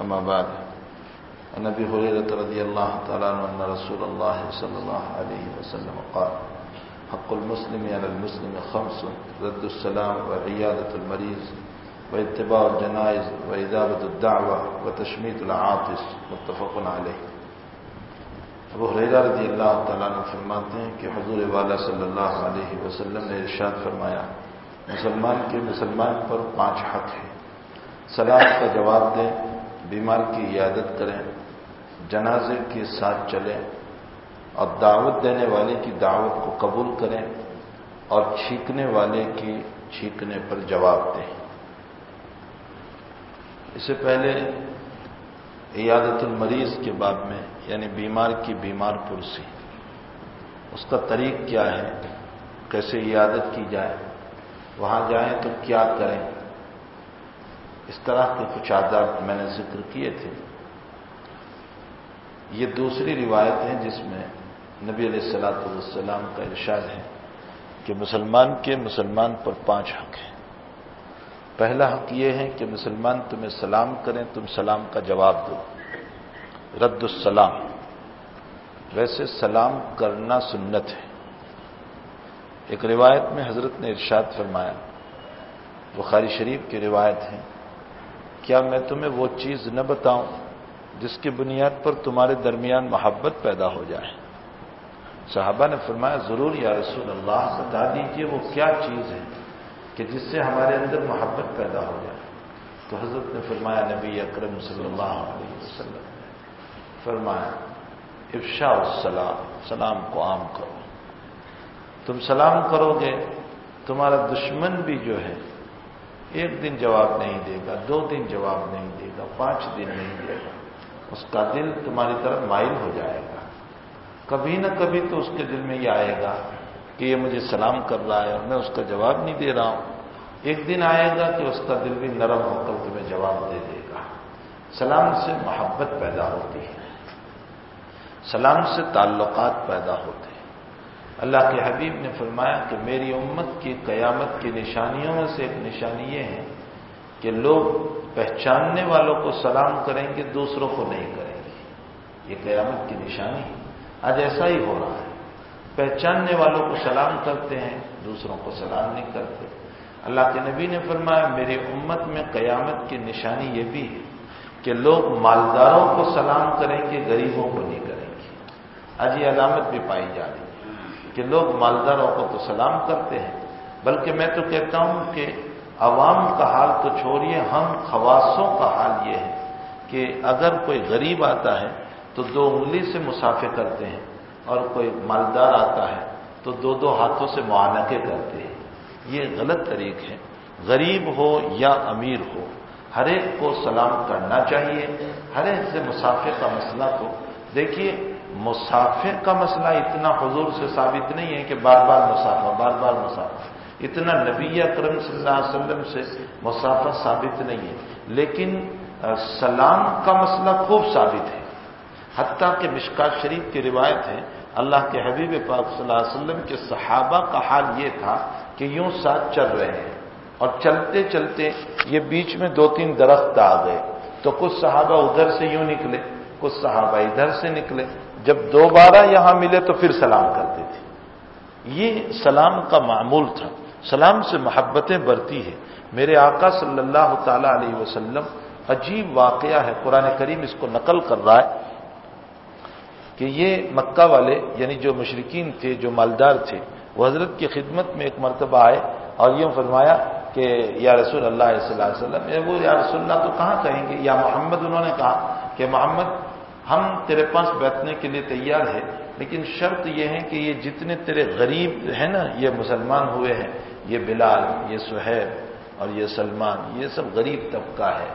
أما بعد النبي هريرة رضي الله تعالى عنه أن رسول الله صلى الله عليه وسلم قال حق المسلم على المسلم خمس، رد السلام وعيادة المريض، واتباع الجنائز، وإذابة الدعوة، وتشميت العاطس، متفق عليه. ابو حریرہ رضی اللہ تعالیٰ عنہ فرماتے ہیں کہ حضور والا صلی اللہ علیہ وسلم نے ارشاد فرمایا، مسلمان کے مسلمان پر پانچ حق ہیں۔ سلام کا جواب دیں بیمار کی عیادت کریں، جنازے کے ساتھ چلیں اور دعوت دینے والے کی دعوت کو قبول کریں اور چھینکنے والے کی چھینکنے پر جواب دیں۔ اس سے پہلے عیادت المریض کے باب میں یعنی بیمار کی بیمار پرسی اس کا طریق کیا ہے؟ کیسے عیادت کی جائے؟ وہاں جائیں تو کیا کریں؟ اس طرح کے کچھ آداب میں نے ذکر کیے تھے۔ یہ دوسری روایت ہے جس میں نبی علیہ السلاۃ والسلام کا ارشاد ہے کہ مسلمان کے مسلمان پر پانچ حق ہیں۔ پہلا حق یہ ہے کہ مسلمان تمہیں سلام کریں، تم سلام کا جواب دو۔ رد السلام۔ ویسے سلام کرنا سنت ہے۔ ایک روایت میں حضرت نے ارشاد فرمایا، بخاری شریف کی روایت ہے کیا میں تمہیں وہ چیز نہ بتاؤں جس کی بنیاد پر تمہارے درمیان محبت پیدا ہو جائے؟ صحابہ نے فرمایا، ضرور یا رسول اللہ، بتا دیجیے وہ کیا چیز ہے کہ جس سے ہمارے اندر محبت پیدا ہو جائے؟ تو حضرت نے فرمایا، نبی اکرم صلی اللہ علیہ وسلم فرمایا افشا السلام، سلام کو عام کرو۔ تم سلام کرو گے، تمہارا دشمن بھی جو ہے ایک دن جواب نہیں دے گا، دو دن جواب نہیں دے گا، پانچ دن نہیں دے گا۔ اس کا دل تمہاری طرف مائل ہو جائے گا۔ کبھی نہ کبھی تو اس کے دل میں یہ آئے گا کہ یہ مجھے سلام کر رہا ہے اور میں اس کا جواب نہیں دے رہا ہوں۔ ایک دن آئے گا کہ اس کا دل بھی نرم ہو کر تمہیں جواب دے دے گا۔ سلام سے محبت پیدا ہوتی ہے۔ سلام سے تعلقات پیدا ہوتے ہیں۔ اللہ کے حبیب نے فرمایا کہ میری امت کی قیامت کی نشانیوں میں سے ایک نشانی یہ ہے کہ لوگ پہچاننے والوں کو سلام کریں گے، دوسروں کو نہیں کریں گے۔ یہ قیامت کی نشانی ہے۔ آج ایسا ہی ہو رہا ہے۔ پہچاننے والوں کو سلام کرتے ہیں، دوسروں کو سلام نہیں کرتے۔ اللہ کے نبی نے فرمایا میری امت میں قیامت کی نشانی یہ بھی ہے کہ لوگ مالداروں کو سلام کریں گے، غریبوں کو نہیں کریں گے۔ آج یہ علامت بھی پائی جا رہی ہے۔ کہ لوگ مالداروں کو تو سلام کرتے ہیں، بلکہ میں تو کہتا ہوں کہ عوام کا حال تو چھوڑیے، ہم خواصوں کا حال یہ ہے کہ اگر کوئی غریب آتا ہے تو دو انگلی سے مسافے کرتے ہیں، اور کوئی مالدار آتا ہے تو دو دو ہاتھوں سے معانقے کرتے ہیں۔ یہ غلط طریق ہے۔ غریب ہو یا امیر ہو، ہر ایک کو سلام کرنا چاہیے، ہر ایک سے مسافر کا مسئلہ تو دیکھیے مسافر کا مسئلہ اتنا حضور سے ثابت نہیں ہے کہ بار بار مسافر، بار بار مسافر۔ اتنا نبی اکرم صلی اللہ علیہ وسلم سے مسافر ثابت نہیں ہے۔ لیکن سلام کا مسئلہ خوب ثابت ہے۔ حتیٰ کہ مشکات شریف کی روایت ہے، اللہ کے حبیب پاک صلی اللہ علیہ وسلم کے صحابہ کا حال یہ تھا کہ یوں ساتھ چل رہے ہیں۔ اور چلتے چلتے یہ بیچ میں دو تین درخت آ گئے۔ تو کچھ صحابہ ادھر سے یوں نکلے، کچھ صحابہ ادھر سے نکلے۔ جب دوبارہ یہاں ملے تو پھر سلام کرتے تھے۔ یہ سلام کا معمول تھا۔ سلام سے محبتیں بڑھتی ہے میرے آقا صلی اللہ تعالی علیہ وسلم، عجیب واقعہ ہے۔ قرآن کریم اس کو نقل کر رہا ہے کہ یہ مکہ والے یعنی جو مشرقین تھے، جو مالدار تھے، وہ حضرت کی خدمت میں ایک مرتبہ آئے اور یوں فرمایا کہ یا رسول اللہ صلی اللہ علیہ وسلم وہ یا رسول اللہ تو کہاں کہیں گے؟ یا محمد؟ انہوں نے کہا کہ محمد ہم تیرے پاس بیٹھنے کے لیے تیار ہے لیکن شرط یہ ہے کہ یہ جتنے تیرے غریب ہیں نا، یہ مسلمان ہوئے ہیں، یہ بلال، یہ سہیب اور یہ سلمان، یہ سب غریب طبقہ ہے۔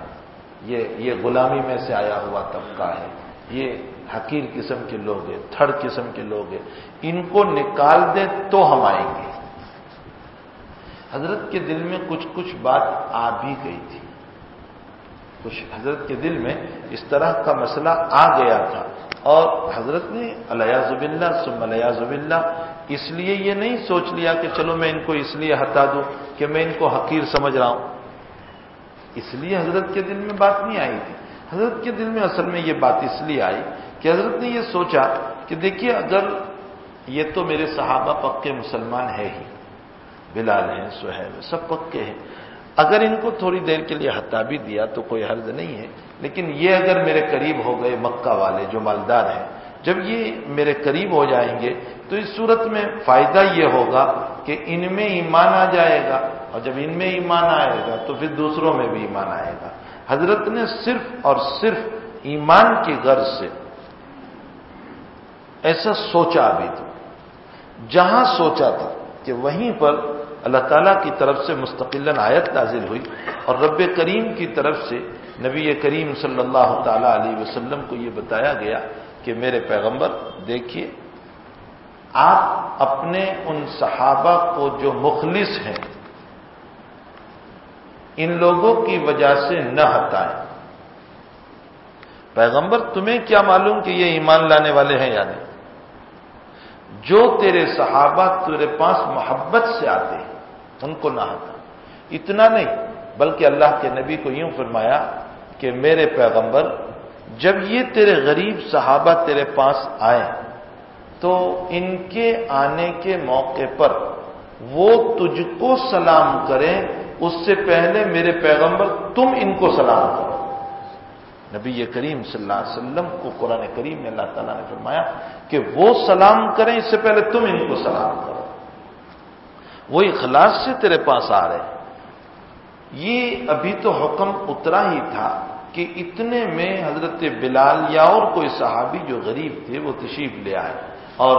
یہ یہ غلامی میں سے آیا ہوا طبقہ ہے۔ یہ حقیر قسم کے لوگ ہیں، تھڑ قسم کے لوگ ہیں۔ ان کو نکال دیں تو ہم آئیں گے۔ حضرت کے دل میں کچھ کچھ بات آ بھی گئی تھی۔ کچھ حضرت کے دل میں اس طرح کا مسئلہ آ گیا تھا اور حضرت نے علیہ زب اللہ سم علیہ زب اللہ اس لیے یہ نہیں سوچ لیا کہ چلو میں ان کو اس لیے ہٹا دوں کہ میں ان کو حقیر سمجھ رہا ہوں۔ اس لیے حضرت کے دل میں بات نہیں آئی تھی۔ حضرت کے دل میں اصل میں یہ بات اس لیے آئی کہ حضرت نے یہ سوچا کہ دیکھیے اگر یہ تو میرے صحابہ پکے مسلمان ہے ہی، بلال ہیں، سہیب سب پکے ہیں۔ اگر ان کو تھوڑی دیر کے لیے ہٹا بھی دیا تو کوئی حرض نہیں ہے، لیکن یہ اگر میرے قریب ہو گئے مکہ والے جو مالدار ہیں، جب یہ میرے قریب ہو جائیں گے تو اس صورت میں فائدہ یہ ہوگا کہ ان میں ایمان آ جائے گا اور جب ان میں ایمان آئے گا تو پھر دوسروں میں بھی ایمان آئے گا۔ حضرت نے صرف اور صرف ایمان کی غرض سے ایسا سوچا ابھی تو، جہاں سوچا تھا کہ وہیں پر اللہ تعالیٰ کی طرف سے مستقل آیت نازل ہوئی اور رب کریم کی طرف سے نبی کریم صلی اللہ تعالی علیہ وسلم کو یہ بتایا گیا کہ میرے پیغمبر، دیکھیے، آپ اپنے ان صحابہ کو جو مخلص ہیں، ان لوگوں کی وجہ سے نہ ہٹائیں۔ پیغمبر، تمہیں کیا معلوم کہ یہ ایمان لانے والے ہیں یا نہیں؟ جو تیرے صحابہ تیرے پاس محبت سے آتے ہیں ان کو نہ ہٹا۔ اتنا نہیں، بلکہ اللہ کے نبی کو یوں فرمایا کہ میرے پیغمبر، جب یہ تیرے غریب صحابہ تیرے پاس آئے، تو ان کے آنے کے موقع پر وہ تجھ کو سلام کریں، اس سے پہلے میرے پیغمبر تم ان کو سلام کرو۔ نبی کریم صلی اللہ علیہ وسلم کو قرآن کریم میں اللہ تعالیٰ نے فرمایا کہ وہ سلام کریں، اس سے پہلے تم ان کو سلام کرو۔ وہ اخلاص سے تیرے پاس آ رہے یہ ابھی تو حکم اترا ہی تھا کہ اتنے میں حضرت بلال یا اور کوئی صحابی جو غریب تھے وہ تشریف لے آئے اور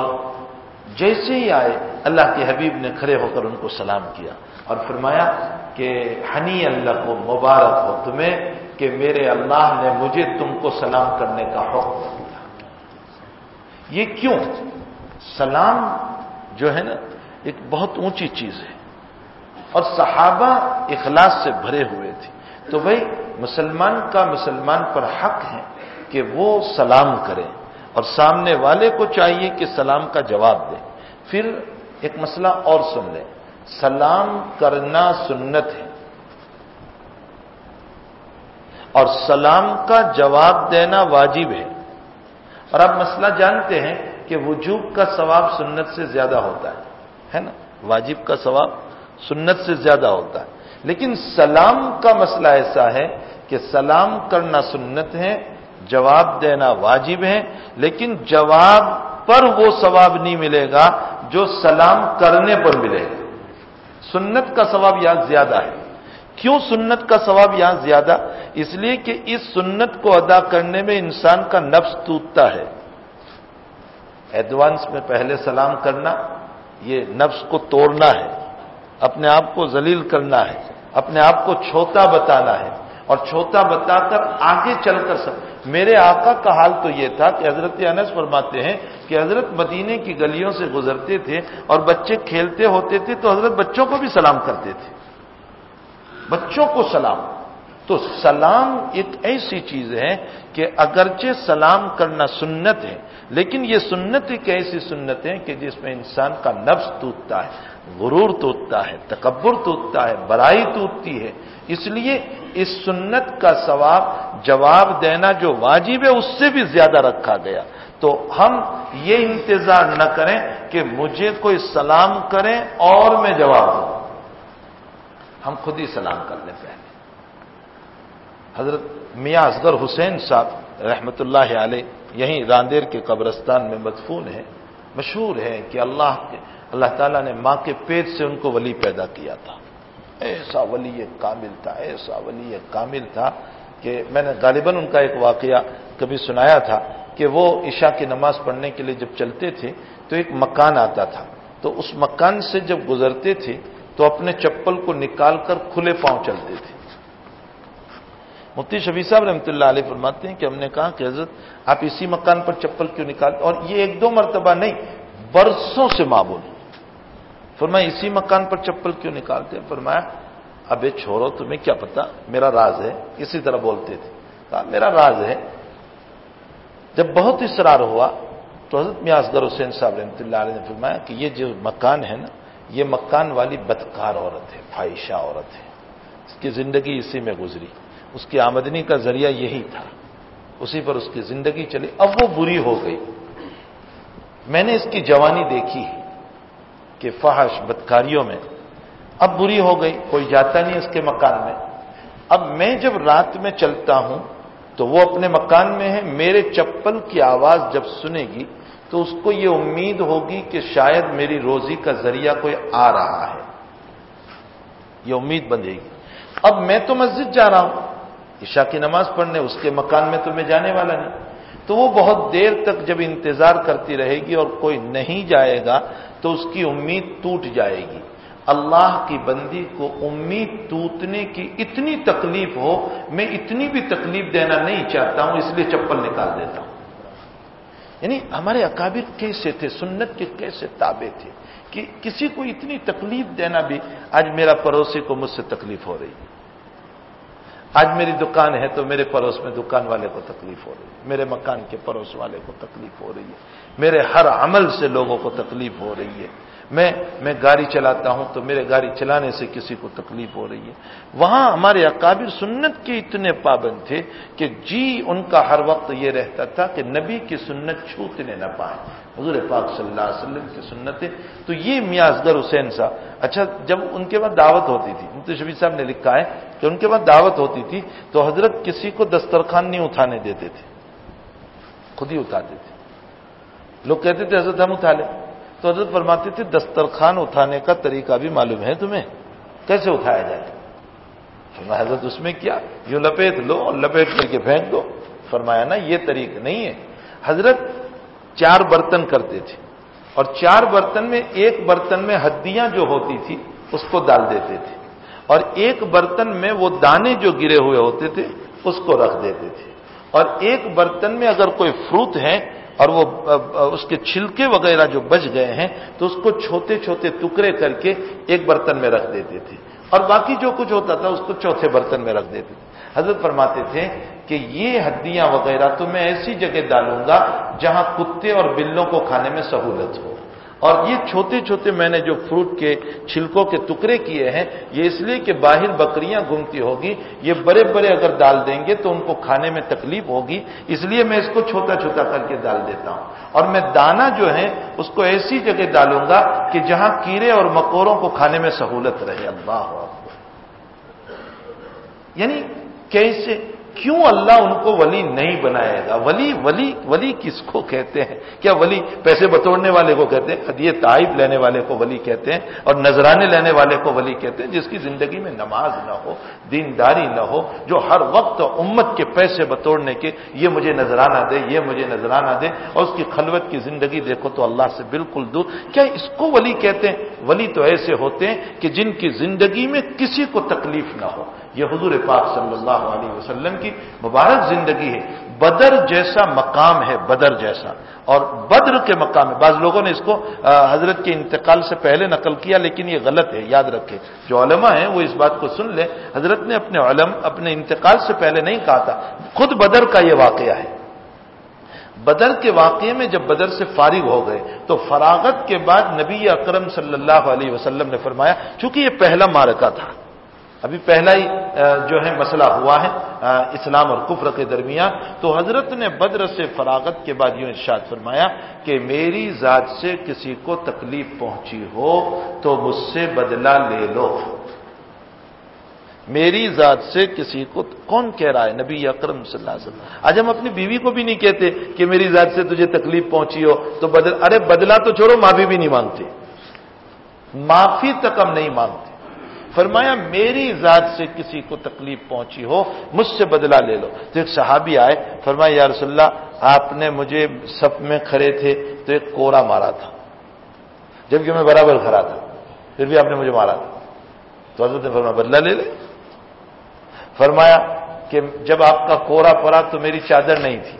جیسے ہی آئے اللہ کے حبیب نے کھڑے ہو کر ان کو سلام کیا اور فرمایا کہ ہنی اللہ کو مبارک ہو تمہیں کہ میرے اللہ نے مجھے تم کو سلام کرنے کا حکم دیا۔ یہ کیوں؟ سلام جو ہے نا ایک بہت اونچی چیز ہے۔ اور صحابہ اخلاص سے بھرے ہوئے تھے۔ تو بھائی، مسلمان کا مسلمان پر حق ہے کہ وہ سلام کرے۔ اور سامنے والے کو چاہیے کہ سلام کا جواب دے۔ پھر ایک مسئلہ اور سن لیں۔ سلام کرنا سنت ہے۔ اور سلام کا جواب دینا واجب ہے۔ اور آپ مسئلہ جانتے ہیں کہ وجوب کا ثواب سنت سے زیادہ ہوتا ہے۔ ہے نا؟ واجب کا ثواب سنت سے زیادہ ہوتا ہے۔ لیکن سلام کا مسئلہ ایسا ہے کہ سلام کرنا سنت ہے، جواب دینا واجب ہے، لیکن جواب پر وہ ثواب نہیں ملے گا جو سلام کرنے پر ملے گا۔ سنت کا ثواب یہاں زیادہ ہے۔ کیوں سنت کا ثواب یہاں زیادہ؟ اس لیے کہ اس سنت کو ادا کرنے میں انسان کا نفس ٹوٹتا ہے۔ ایڈوانس میں پہلے سلام کرنا یہ نفس کو توڑنا ہے، اپنے آپ کو ذلیل کرنا ہے، اپنے آپ کو چھوتا بتانا ہے اور چھوتا بتا کر آگے چل کر سب۔ میرے آقا کا حال تو یہ تھا کہ حضرت انس فرماتے ہیں کہ حضرت مدینے کی گلیوں سے گزرتے تھے اور بچے کھیلتے ہوتے تھے تو حضرت بچوں کو بھی سلام کرتے تھے۔ بچوں کو سلام۔ تو سلام ایک ایسی چیز ہے کہ اگرچہ سلام کرنا سنت ہے، لیکن یہ سنت ایک ایسی سنت ہے کہ جس میں انسان کا نفس ٹوٹتا ہے، غرور ٹوٹتا ہے، تکبر ٹوٹتا ہے، برائی ٹوٹتی ہے۔ اس لیے اس سنت کا ثواب، جواب دینا جو واجب ہے، اس سے بھی زیادہ رکھا گیا۔ تو ہم یہ انتظار نہ کریں کہ مجھے کوئی سلام کریں اور میں جواب دوں۔ ہم خود ہی سلام کر لیں پہلے۔ حضرت میاں اصغر حسین صاحب رحمت اللہ علیہ یہیں راندیر کے قبرستان میں مدفون ہے مشہور ہے کہ اللہ کے اللہ تعالیٰ نے ماں کے پیٹ سے ان کو ولی پیدا کیا تھا۔ ایسا ولی کامل تھا، ایسا ولی کامل تھا کہ میں نے غالباً ان کا ایک واقعہ کبھی سنایا تھا کہ وہ عشاء کی نماز پڑھنے کے لیے جب چلتے تھے تو ایک مکان آتا تھا۔ تو اس مکان سے جب گزرتے تھے تو اپنے چپل کو نکال کر کھلے پاؤں چلتے تھے۔ مفتی شفیع صاحب رحمۃ اللہ علیہ فرماتے ہیں کہ ہم نے کہا کہ حضرت آپ اسی مکان پر چپل کیوں نکالتے اور یہ ایک دو مرتبہ نہیں، برسوں سے معمول فرمایا، اسی مکان پر چپل کیوں نکالتے ہیں؟ فرمایا، ابے چھوڑو، تمہیں کیا پتا میرا راز ہے۔ اسی طرح بولتے تھے۔ کہا، میرا راز ہے۔ جب بہت اسرار ہوا تو حضرت میاسگر حسین صاحب رحمۃ اللہ علیہ نے فرمایا کہ یہ جو مکان ہے نا، یہ مکان والی بدکار عورت ہے فائشہ عورت ہے۔ اس کی زندگی اسی میں گزری۔ اس کی آمدنی کا ذریعہ یہی تھا۔ اسی پر اس کی زندگی چلی۔ اب وہ بری ہو گئی۔ میں نے اس کی جوانی دیکھی کہ فحش بدکاریوں میں۔ اب بری ہو گئی، کوئی جاتا نہیں اس کے مکان میں۔ اب میں جب رات میں چلتا ہوں تو وہ اپنے مکان میں ہے، میرے چپل کی آواز جب سنے گی تو اس کو یہ امید ہوگی کہ شاید میری روزی کا ذریعہ کوئی آ رہا ہے۔ یہ امید بندے گی۔ اب میں تو مسجد جا رہا ہوں۔ عشاء کی نماز پڑھنے، اس کے مکان میں تو میں جانے والا نہیں۔ تو وہ بہت دیر تک جب انتظار کرتی رہے گی اور کوئی نہیں جائے گا، تو اس کی امید ٹوٹ جائے گی۔ اللہ کی بندی کو امید ٹوٹنے کی اتنی تکلیف ہو، میں اتنی بھی تکلیف دینا نہیں چاہتا ہوں، اس لیے چپل نکال دیتا ہوں۔ یعنی ہمارے اکابر کیسے تھے، سنت کے کیسے تابع تھے کہ کسی کو اتنی تکلیف دینا بھی آج میرا پڑوسی کو مجھ سے تکلیف ہو رہی ہے۔ آج میری دکان ہے تو میرے پڑوس میں دکان والے کو تکلیف ہو رہی ہے، میرے مکان کے پڑوس والے کو تکلیف ہو رہی ہے، میرے ہر عمل سے لوگوں کو تکلیف ہو رہی ہے۔ میں میں گاڑی چلاتا ہوں تو میرے گاڑی چلانے سے کسی کو تکلیف ہو رہی ہے۔ وہاں ہمارے اکابر سنت کے اتنے پابند تھے کہ جی ان کا ہر وقت یہ رہتا تھا کہ نبی کی سنت چھوتنے نہ پائیں۔ حضور پاک صلی اللہ علیہ وسلم کی سنتیں۔ تو یہ میازگر حسین صاحب اچھا جب ان کے بعد دعوت ہوتی تھی، مفتی شبیر صاحب نے لکھا ہے کہ ان کے بعد دعوت ہوتی تھی تو حضرت کسی کو دسترخوان نہیں اٹھانے دیتے تھے، خود ہی اٹھاتے تھے۔ لوگ کہتے تھے، حضرت ہم اٹھا لیں۔ تو حضرت فرماتے تھے، دسترخوان اٹھانے کا طریقہ بھی معلوم ہے تمہیں۔ کیسے اٹھایا جائے؟ فرمایا، حضرت، اس میں کیا؟ یوں لپیٹ لو اور لپیٹ کر کے پھینک دو۔ فرمایا نا یہ طریقہ نہیں ہے۔ حضرت چار برتن کرتے تھے اور چار برتن میں، ایک برتن میں ہڈیاں جو ہوتی تھی، اس کو ڈال دیتے تھے۔ اور ایک برتن میں وہ دانے جو گرے ہوئے ہوتے تھے، اس کو رکھ دیتے تھے۔ اور ایک برتن میں اگر کوئی فروٹ ہے اور وہ اس کے چھلکے وغیرہ جو بچ گئے ہیں تو اس کو چھوٹے چھوٹے ٹکڑے کر کے ایک برتن میں رکھ دیتے تھے اور باقی جو کچھ ہوتا تھا اس کو چوتھے برتن میں رکھ دیتے تھے۔ حضرت فرماتے تھے کہ یہ ہڈیاں وغیرہ تو میں ایسی جگہ ڈالوں گا جہاں کتے اور بلوں کو کھانے میں سہولت ہو۔ اور یہ چھوٹے چھوٹے میں نے جو فروٹ کے چھلکوں کے ٹکڑے کیے ہیں، یہ اس لیے کہ باہر بکریاں گھومتی ہوگی، یہ بڑے بڑے اگر ڈال دیں گے تو ان کو کھانے میں تکلیف ہوگی، اس لیے میں اس کو چھوٹا چھوٹا کر کے ڈال دیتا ہوں۔ اور میں دانا جو ہے اس کو ایسی جگہ ڈالوں گا کہ جہاں کیڑے اور مکوروں کو کھانے میں سہولت رہے۔ اللہ یعنی کیسے؟ کیوں اللہ ان کو ولی نہیں بنائے گا؟ ولی ولی ولی کس کو کہتے ہیں؟ کیا ولی پیسے بتوڑنے والے کو کہتے ہیں؟ یہ تعائب لینے والے کو ولی کہتے ہیں اور نذرانے لینے والے کو ولی کہتے ہیں جس کی زندگی میں نماز نہ ہو، دینداری نہ ہو، جو ہر وقت امت کے پیسے بتوڑنے کے یہ مجھے نذرانہ دے، یہ مجھے نذرانہ دے اور اس کی خلوت کی زندگی دیکھو تو اللہ سے بالکل دور۔ کیا اس کو ولی کہتے ہیں؟ ولی تو ایسے ہوتے ہیں کہ جن کی زندگی میں کسی کو تکلیف نہ ہو۔ یہ حضور پاک صلی اللہ علیہ وسلم کی مبارک زندگی ہے۔ بدر جیسا مقام ہے، بدر جیسا۔ اور بدر کے مقام ہے۔ بعض لوگوں نے اس کو حضرت کے انتقال سے پہلے نقل کیا، لیکن یہ غلط ہے، یاد رکھے جو علماء ہیں، وہ اس بات کو سن لیں۔ حضرت نے اپنے علم، اپنے انتقال سے پہلے نہیں کہا تھا۔ خود بدر کا یہ واقعہ ہے۔ بدر کے واقعے میں جب بدر سے فارغ ہو گئے، تو فراغت کے بعد نبی اکرم صلی اللہ علیہ وسلم نے فرمایا، چونکہ یہ پہلا مارکا تھا ابھی پہلا ہی جو ہے مسئلہ ہوا ہے اسلام اور کفر کے درمیان، تو حضرت نے بدر سے فراغت کے بعد یوں ارشاد فرمایا کہ میری ذات سے کسی کو تکلیف پہنچی ہو تو مجھ سے بدلہ لے لو۔ میری ذات سے کسی کو کون کہہ رہا ہے؟ نبی اکرم صلی اللہ علیہ وسلم۔ آج ہم اپنی بیوی کو بھی نہیں کہتے کہ میری ذات سے تجھے تکلیف پہنچی ہو تو بدل، ارے بدلا تو چھوڑو، معافی بھی نہیں مانگتے۔ معافی تک ہم نہیں مانگتے۔ فرمایا میری ذات سے کسی کو تکلیف پہنچی ہو، مجھ سے بدلہ لے لو۔ تو ایک صحابی آئے، فرمایا، یا رسول اللہ، آپ نے مجھے سب میں کھڑے تھے تو ایک کوڑا مارا تھا، جبکہ میں برابر کھڑا تھا، پھر بھی آپ نے مجھے مارا تھا۔ تو حضرت نے فرمایا، بدلہ لے لے؟ فرمایا کہ جب آپ کا کورا پڑا تو میری چادر نہیں تھی،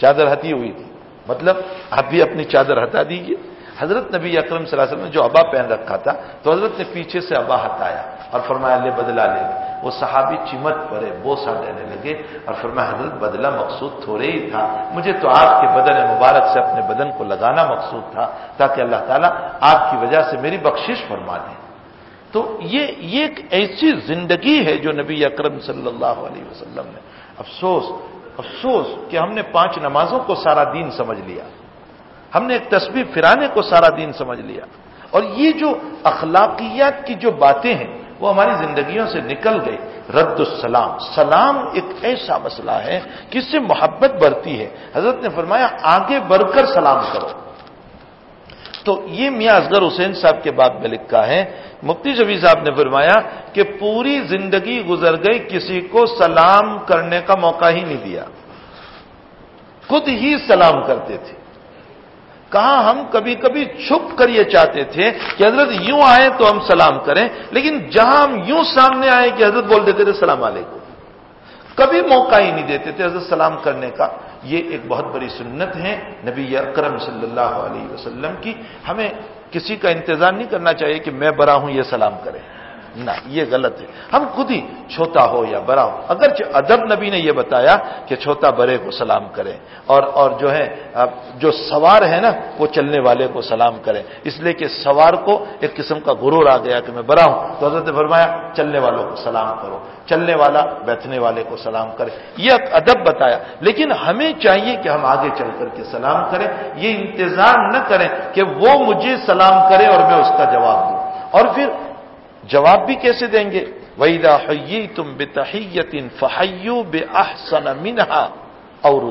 چادر ہتی ہوئی تھی۔ مطلب آپ بھی اپنی چادر ہٹا دیجیے حضرت نبی اکرم صلی اللہ علیہ وسلم نے جو ابا پہن رکھا تھا تو حضرت نے پیچھے سے ابا ہٹایا اور فرمایا، لے بدلا لے۔ وہ صحابی چمٹ پڑے بوسا دینے لگے اور فرمایا، حضرت بدلہ مقصود تھوڑے ہی تھا۔ مجھے تو آپ کے بدن مبارک سے اپنے بدن کو لگانا مقصود تھا تاکہ اللہ تعالیٰ آپ کی وجہ سے میری بخشش فرما دیں تو یہ ایک ایسی زندگی ہے جو نبی اکرم صلی اللہ علیہ وسلم نے۔ افسوس افسوس کہ ہم نے پانچ نمازوں کو سارا دین سمجھ لیا۔ ہم نے ایک تصویر پھرانے کو سارا دین سمجھ لیا۔ اور یہ جو اخلاقیات کی جو باتیں ہیں، وہ ہماری زندگیوں سے نکل گئی رد السلام۔ سلام ایک ایسا مسئلہ ہے کہ اس سے محبت بڑھتی ہے۔ حضرت نے فرمایا، آگے بڑھ کر سلام کرو۔ تو یہ میاں اصغر حسین صاحب کے بعد میں لکھا ہے۔ مفتی شبی صاحب نے فرمایا کہ پوری زندگی گزر گئی، کسی کو سلام کرنے کا موقع ہی نہیں دیا۔ خود ہی سلام کرتے تھے۔ کہا ہم کبھی کبھی چھپ کر یہ چاہتے تھے کہ حضرت یوں آئے تو ہم سلام کریں، لیکن جہاں ہم یوں سامنے آئے کہ حضرت بول دیتے تھے سلام علیکم۔ کبھی موقع ہی نہیں دیتے تھے حضرت سلام کرنے کا۔ یہ ایک بہت بڑی سنت ہے نبی اکرم صلی اللہ علیہ وسلم کی۔ ہمیں کسی کا انتظار نہیں کرنا چاہیے کہ میں بڑا ہوں، یہ سلام کرے نہ، یہ غلط ہے۔ ہم خود ہی چھوٹا ہو یا بڑا ہو، اگرچہ ادب نبی نے یہ بتایا کہ چھوٹا بڑے کو سلام کرے اور اور جو ہے جو سوار ہے نا، وہ چلنے والے کو سلام کرے اس لیے کہ سوار کو ایک قسم کا غرور آ گیا کہ میں بڑا ہوں۔ تو حضرت فرمایا، چلنے والوں کو سلام کرو۔ چلنے والا بیٹھنے والے کو سلام کرے۔ یہ ادب بتایا۔ لیکن ہمیں چاہیے کہ ہم آگے چل کر کے سلام کریں۔ یہ انتظار نہ کریں کہ وہ مجھے سلام کرے اور میں اس کا جواب دوں۔ اور پھر جواب بھی کیسے دیں گے؟ ویدا حی تم بے تحیتن فہیو بے احسن منہا اور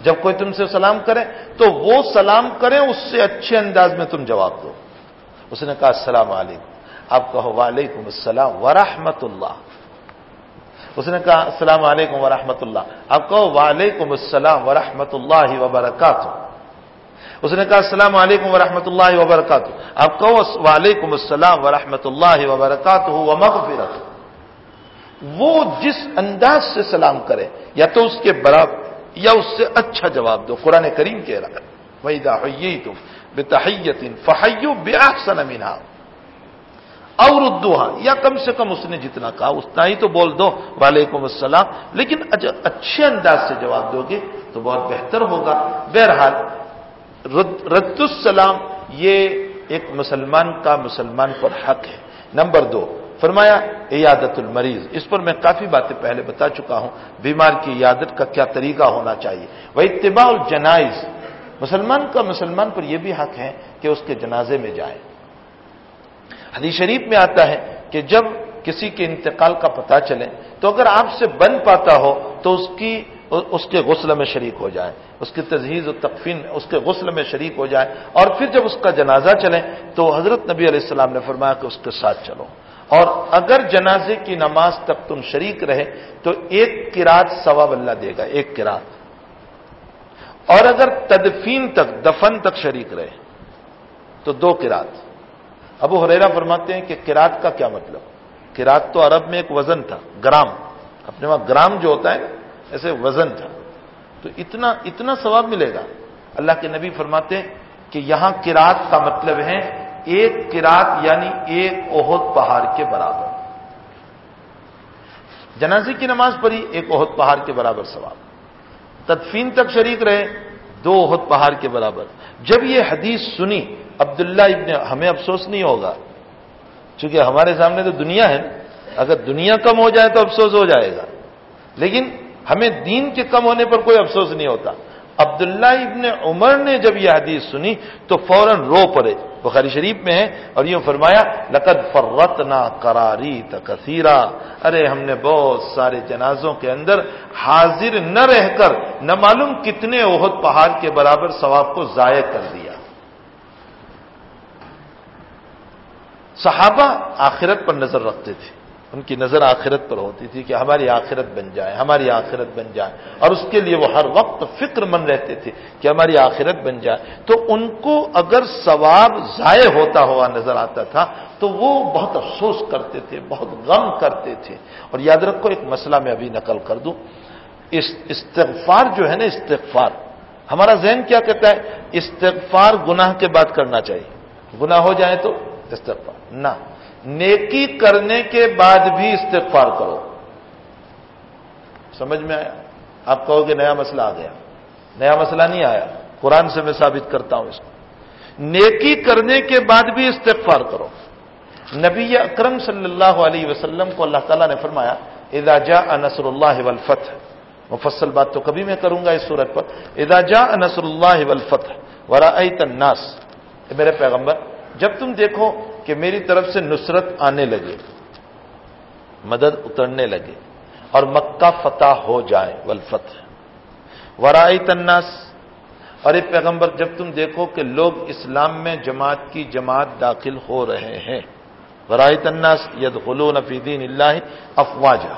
جب کوئی تم سے سلام کرے تو وہ سلام کریں، اس سے اچھے انداز میں تم جواب دو۔ اس نے کہا، السلام علیکم۔ آپ کہو، وعلیکم السلام ورحمت اللہ۔ اس نے کہا، السلام علیکم ورحمۃ اللہ۔ آپ کہو، وعلیکم السلام ورحمۃ اللہ وبرکاتہ۔ اس نے کہا، السلام علیکم ورحمۃ اللہ وبرکاتہ. آپ کہو، وعلیکم السلام ورحمۃ اللہ وبرکاتہ مغفرت وہ جس انداز سے سلام کرے، یا تو اس کے برابر یا اس سے اچھا جواب دو. قرآن کریم کہہ رہا وہی دا تم بے تحیت فہیو بے مینا اور اردو یا کم سے کم اس نے جتنا کہا اتنا ہی تو بول دو، وعلیکم السلام. لیکن اچھے انداز سے جواب دو گے تو بہت بہتر ہوگا. بہرحال رد السلام یہ ایک مسلمان کا مسلمان پر حق ہے۔ نمبر دو، فرمایا عیادت المریض اس پر میں کافی باتیں پہلے بتا چکا ہوں۔ بیمار کی عیادت کا کیا طریقہ ہونا چاہیے؟ وہ اتباع الجنائز۔ مسلمان کا مسلمان پر یہ بھی حق ہے کہ اس کے جنازے میں جائے۔ حدیث شریف میں آتا ہے کہ جب کسی کے انتقال کا پتہ چلے تو اگر آپ سے بن پاتا ہو تو اس کی اس کے غسل میں شریک ہو جائے اس کی تجہیز و تقفین اس کے غسل میں شریک ہو جائے اور پھر جب اس کا جنازہ چلے تو حضرت نبی علیہ السلام نے فرمایا کہ اس کے ساتھ چلو۔ اور اگر جنازے کی نماز تک تم شریک رہے تو ایک کراط ثواب اللہ دے گا، ایک کراط اور اگر تدفین تک، دفن تک شریک رہے تو دو کراط ابو حریرا فرماتے ہیں کہ کراط کا کیا مطلب؟ کراط تو عرب میں ایک وزن تھا، گرام۔ اپنے وہاں گرام جو ہوتا ہے ایسے وزن تھا۔ تو اتنا اتنا ثواب ملے گا۔ اللہ کے نبی فرماتے ہیں کہ یہاں کراط کا مطلب ہے ایک کراط یعنی ایک عہد پہاڑ کے برابر۔ جنازی کی نماز پڑھی ایک عہد پہاڑ کے برابر ثواب۔ تدفین تک شریک رہے، دو عہد پہاڑ کے برابر۔ جب یہ حدیث سنی، عبداللہ ابن، ہمیں افسوس نہیں ہوگا۔ چونکہ ہمارے سامنے تو دنیا ہے۔ اگر دنیا کم ہو جائے تو افسوس ہو جائے گا۔ لیکن ہمیں دین کے کم ہونے پر کوئی افسوس نہیں ہوتا۔ عبداللہ ابن عمر نے جب یہ حدیث سنی تو فوراً رو پڑے۔ بخاری شریف میں ہے اور یوں فرمایا، لقد فرت نہ کراری تکثیرا ارے، ہم نے بہت سارے جنازوں کے اندر حاضر نہ رہ کر نہ معلوم کتنے عہد پہاڑ کے برابر ثواب کو ضائع کر دیا۔ صحابہ آخرت پر نظر رکھتے تھے۔ ان کی نظر آخرت پر ہوتی تھی کہ ہماری آخرت بن جائے، ہماری آخرت بن جائے۔ اور اس کے لیے وہ ہر وقت فکر مند رہتے تھے کہ ہماری آخرت بن جائے۔ تو ان کو اگر ثواب ضائع ہوتا ہوا نظر آتا تھا، تو وہ بہت افسوس کرتے تھے، بہت غم کرتے تھے۔ اور یاد رکھو، ایک مسئلہ میں ابھی نقل کر دوں۔ استغفار جو ہے نا، استغفار۔ ہمارا ذہن کیا کہتا ہے؟ استغفار گناہ کے بعد کرنا چاہیے۔ گناہ ہو جائے تو استغفار۔ نہ۔ نیکی کرنے کے بعد بھی استغفار کرو۔ سمجھ میں آیا؟ آپ کہو کہ نیا مسئلہ آ گیا۔ نیا مسئلہ نہیں آیا۔ قرآن سے میں ثابت کرتا ہوں اس کو۔ نیکی کرنے کے بعد بھی استغفار کرو۔ نبی اکرم صلی اللہ علیہ وسلم کو اللہ تعالیٰ نے فرمایا، اذا جاء نصر اللہ والفتح مفصل بات تو کبھی میں کروں گا اس صورت پر۔ اذا جاء نصر اللہ والفتح ورائیت الناس میرے پیغمبر جب تم دیکھو کہ میری طرف سے نصرت آنے لگے، مدد اترنے لگے اور مکہ فتح ہو جائے ولفت ورائی تناس اور ایک پیغمبر، جب تم دیکھو کہ لوگ اسلام میں جماعت کی جماعت داخل ہو رہے ہیں۔ ورائی تناس ید غلو دین اللہ افواجہ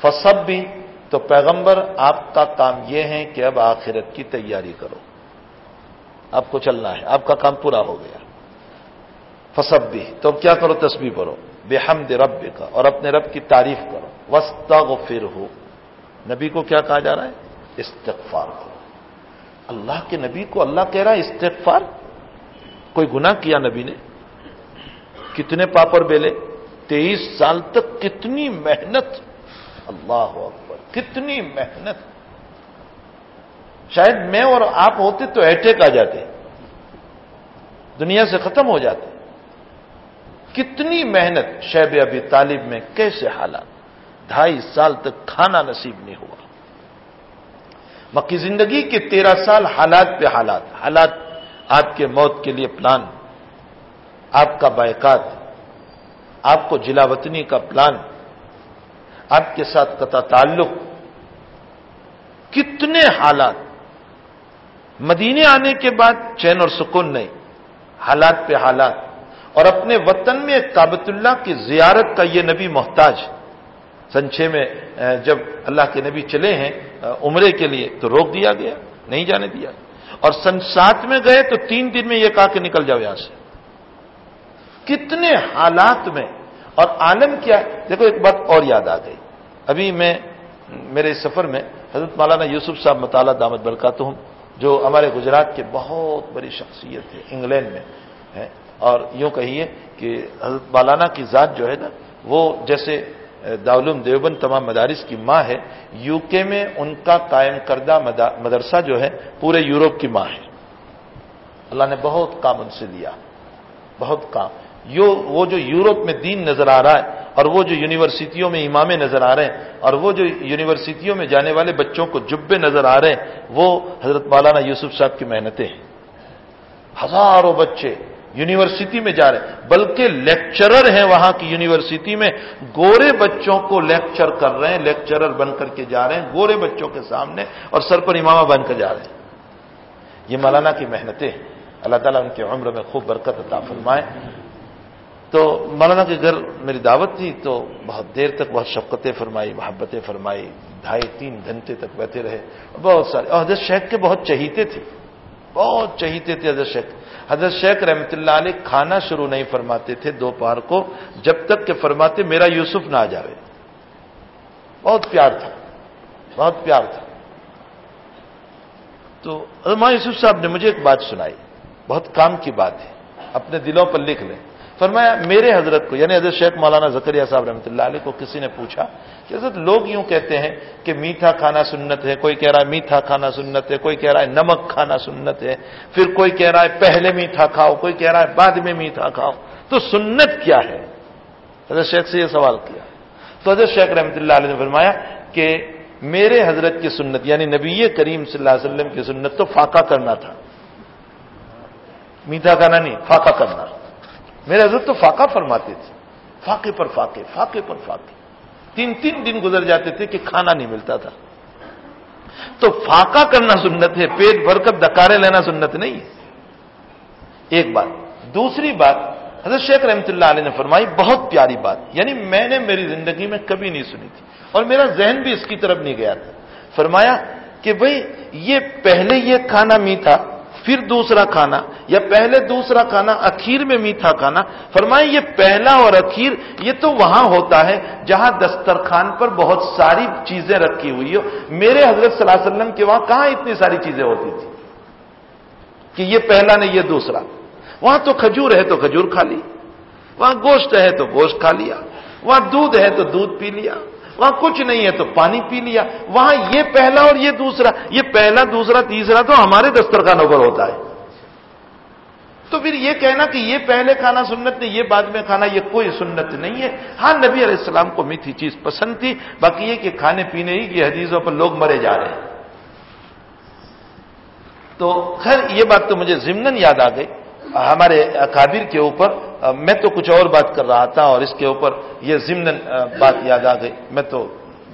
فصب۔ بھی تو پیغمبر، آپ کا کام یہ ہے کہ اب آخرت کی تیاری کرو۔ آپ کو چلنا ہے، آپ کا کام پورا ہو گیا۔ فسب بھی تو کیا کرو؟ تسبیح پڑھو۔ بے حمد رب کا اور اپنے رب کی تعریف کرو۔ وسطہ ہو نبی کو کیا کہا جا رہا ہے؟ استغفار کرو۔ اللہ کے نبی کو اللہ کہہ رہا ہے استغفار؟ کوئی گناہ کیا نبی نے؟ کتنے پاپر بیلے؟ تیئیس سال تک کتنی محنت۔ اللہ اکبر، کتنی محنت۔ شاید میں اور آپ ہوتے تو اٹیک آ جاتے۔ دنیا سے ختم ہو جاتے۔ کتنی محنت شیب ابھی طالب میں، کیسے حالات؟ ڈھائی سال تک کھانا نصیب نہیں ہوا۔ مکی زندگی کے تیرہ سال حالات پہ حالات۔ حالات آپ کے موت کے لیے پلان۔ آپ کا بائکات آپ کو جلا وطنی کا پلان۔ آپ کے ساتھ قطع تعلق۔ کتنے حالات۔ مدینے آنے کے بعد چین اور سکون نہیں۔ حالات پہ حالات۔ اور اپنے وطن میں کابت اللہ کی زیارت کا یہ نبی محتاج سن چھ میں جب اللہ کے نبی چلے ہیں عمرے کے لیے تو روک دیا گیا، نہیں جانے دیا۔ اور سن سات میں گئے تو تین دن میں یہ کہا کہ نکل جاؤ یہاں سے۔ کتنے حالات میں، اور عالم کیا دیکھو ایک بات اور یاد آ گئی۔ ابھی میں، میرے سفر میں حضرت مولانا یوسف صاحب مطالعہ دامت برکات ہوں جو ہمارے گجرات کے بہت بڑی شخصیت ہے، انگلینڈ میں اور یوں کہیے کہ حضرت مولانا کی ذات جو ہے نا، وہ جیسے داولوم دیوبند تمام مدارس کی ماں ہے، یو کے میں ان کا قائم کردہ مدرسہ جو ہے، پورے یورپ کی ماں ہے۔ اللہ نے بہت کام ان سے لیا۔ بہت کام۔ یو، وہ جو یورپ میں دین نظر آ رہا ہے، اور وہ جو یونیورسٹیوں میں امامے نظر آ رہے ہیں، اور وہ جو یونیورسٹیوں میں جانے والے بچوں کو جبے نظر آ رہے ہیں، وہ حضرت مولانا یوسف صاحب کی محنتیں ہیں۔ ہزاروں بچے یونیورسٹی میں جا رہے ہیں۔ بلکہ لیکچرر ہیں وہاں کی یونیورسٹی میں۔ گورے بچوں کو لیکچر کر رہے ہیں، لیکچرر بن کر کے جا رہے ہیں، گورے بچوں کے سامنے اور سر پر امامہ بن کر جا رہے ہیں۔ یہ مولانا کی محنتیں اللہ تعالیٰ ان کے عمر میں خوب برکت عطا فرمائے۔ تو مولانا کے گھر میری دعوت تھی تو بہت دیر تک بہت شفقتیں فرمائی، محبتیں فرمائی۔ ڈھائی تین گھنٹے تک بیٹھے رہے۔ بہت سارے۔ اور حضرت شیخ کے بہت چہیتے تھے۔ بہت چہیتے تھے حضرت شیخ۔ حضرت شیخ رحمت اللہ علیہ کھانا شروع نہیں فرماتے تھے دوپہر کو، جب تک کہ فرماتے میرا یوسف نہ آ جاوے۔ بہت پیار تھا، بہت پیار تھا۔ تو ماں یوسف صاحب نے مجھے ایک بات سنائی، بہت کام کی بات ہے، اپنے دلوں پر لکھ لیں۔ فرمایا، میرے حضرت کو یعنی حضرت شیخ مولانا زکریہ صاحب رحمۃ اللہ علیہ کو کسی نے پوچھا کہ حضرت لوگ یوں کہتے ہیں کہ میٹھا کھانا سنت ہے، کوئی کہہ رہا ہے میٹھا کھانا سنت ہے، کوئی کہہ رہا ہے نمک کھانا سنت ہے، پھر کوئی کہہ رہا ہے پہلے میٹھا کھاؤ، کوئی کہہ رہا ہے بعد میں میٹھا کھاؤ۔ تو سنت کیا ہے؟ حضرت شیخ سے یہ سوال کیا۔ تو حضرت شیخ رحمۃ اللہ علیہ نے فرمایا کہ میرے حضرت کی سنت یعنی نبی کریم صلی اللہ علیہ وسلم کی سنت تو فاقہ کرنا تھا۔ میٹھا کھانا نہیں، فاقہ کرنا۔ میرے حضرت تو فاقہ فرماتے تھے۔ فاقے پر فاقے فاقے پر فاقے۔ تین تین دن گزر جاتے تھے کہ کھانا نہیں ملتا تھا۔ تو فاقہ کرنا سنت ہے، پیٹ بھر کر دکارے لینا سنت نہیں ہے۔ ایک بات۔ دوسری بات، حضرت شیخ رحمۃ اللہ علیہ نے فرمائی، بہت پیاری بات۔ یعنی میں نے میری زندگی میں کبھی نہیں سنی تھی۔ اور میرا ذہن بھی اس کی طرف نہیں گیا تھا۔ فرمایا کہ بھئی، یہ پہلے یہ کھانا میٹھا پھر دوسرا کھانا یا پہلے دوسرا کھانا اخیر میں میٹھا کھانا فرمائے یہ پہلا اور اخیر یہ تو وہاں ہوتا ہے جہاں دسترخوان پر بہت ساری چیزیں رکھی ہوئی ہو۔ میرے حضرت صلی اللہ علیہ وسلم کے وہاں کہاں اتنی ساری چیزیں ہوتی تھی کہ یہ پہلا نہیں، یہ دوسرا۔ وہاں تو کھجور ہے تو کھجور کھا لی، وہاں گوشت ہے تو گوشت کھا لیا۔ وہاں دودھ ہے تو دودھ پی لیا، وہاں کچھ نہیں ہے تو پانی پی لیا۔ وہاں یہ پہلا اور یہ دوسرا، یہ پہلا، دوسرا، تیسرا تو ہمارے دسترخوانوں پر ہوتا ہے۔ تو پھر یہ کہنا کہ یہ پہلے کھانا سنت نہیں، یہ بعد میں کھانا، یہ کوئی سنت نہیں ہے۔ ہاں نبی علیہ السلام کو میٹھی چیز پسند تھی، باقی یہ کہ کھانے پینے ہی کی حدیثوں پر لوگ مرے جا رہے ہیں۔ تو خیر، یہ بات تو مجھے ضمن یاد آ گئی۔ ہمارے اکابر کے اوپر میں تو کچھ اور بات کر رہا تھا اور اس کے اوپر یہ ضمن بات یاد آ گئی۔ میں تو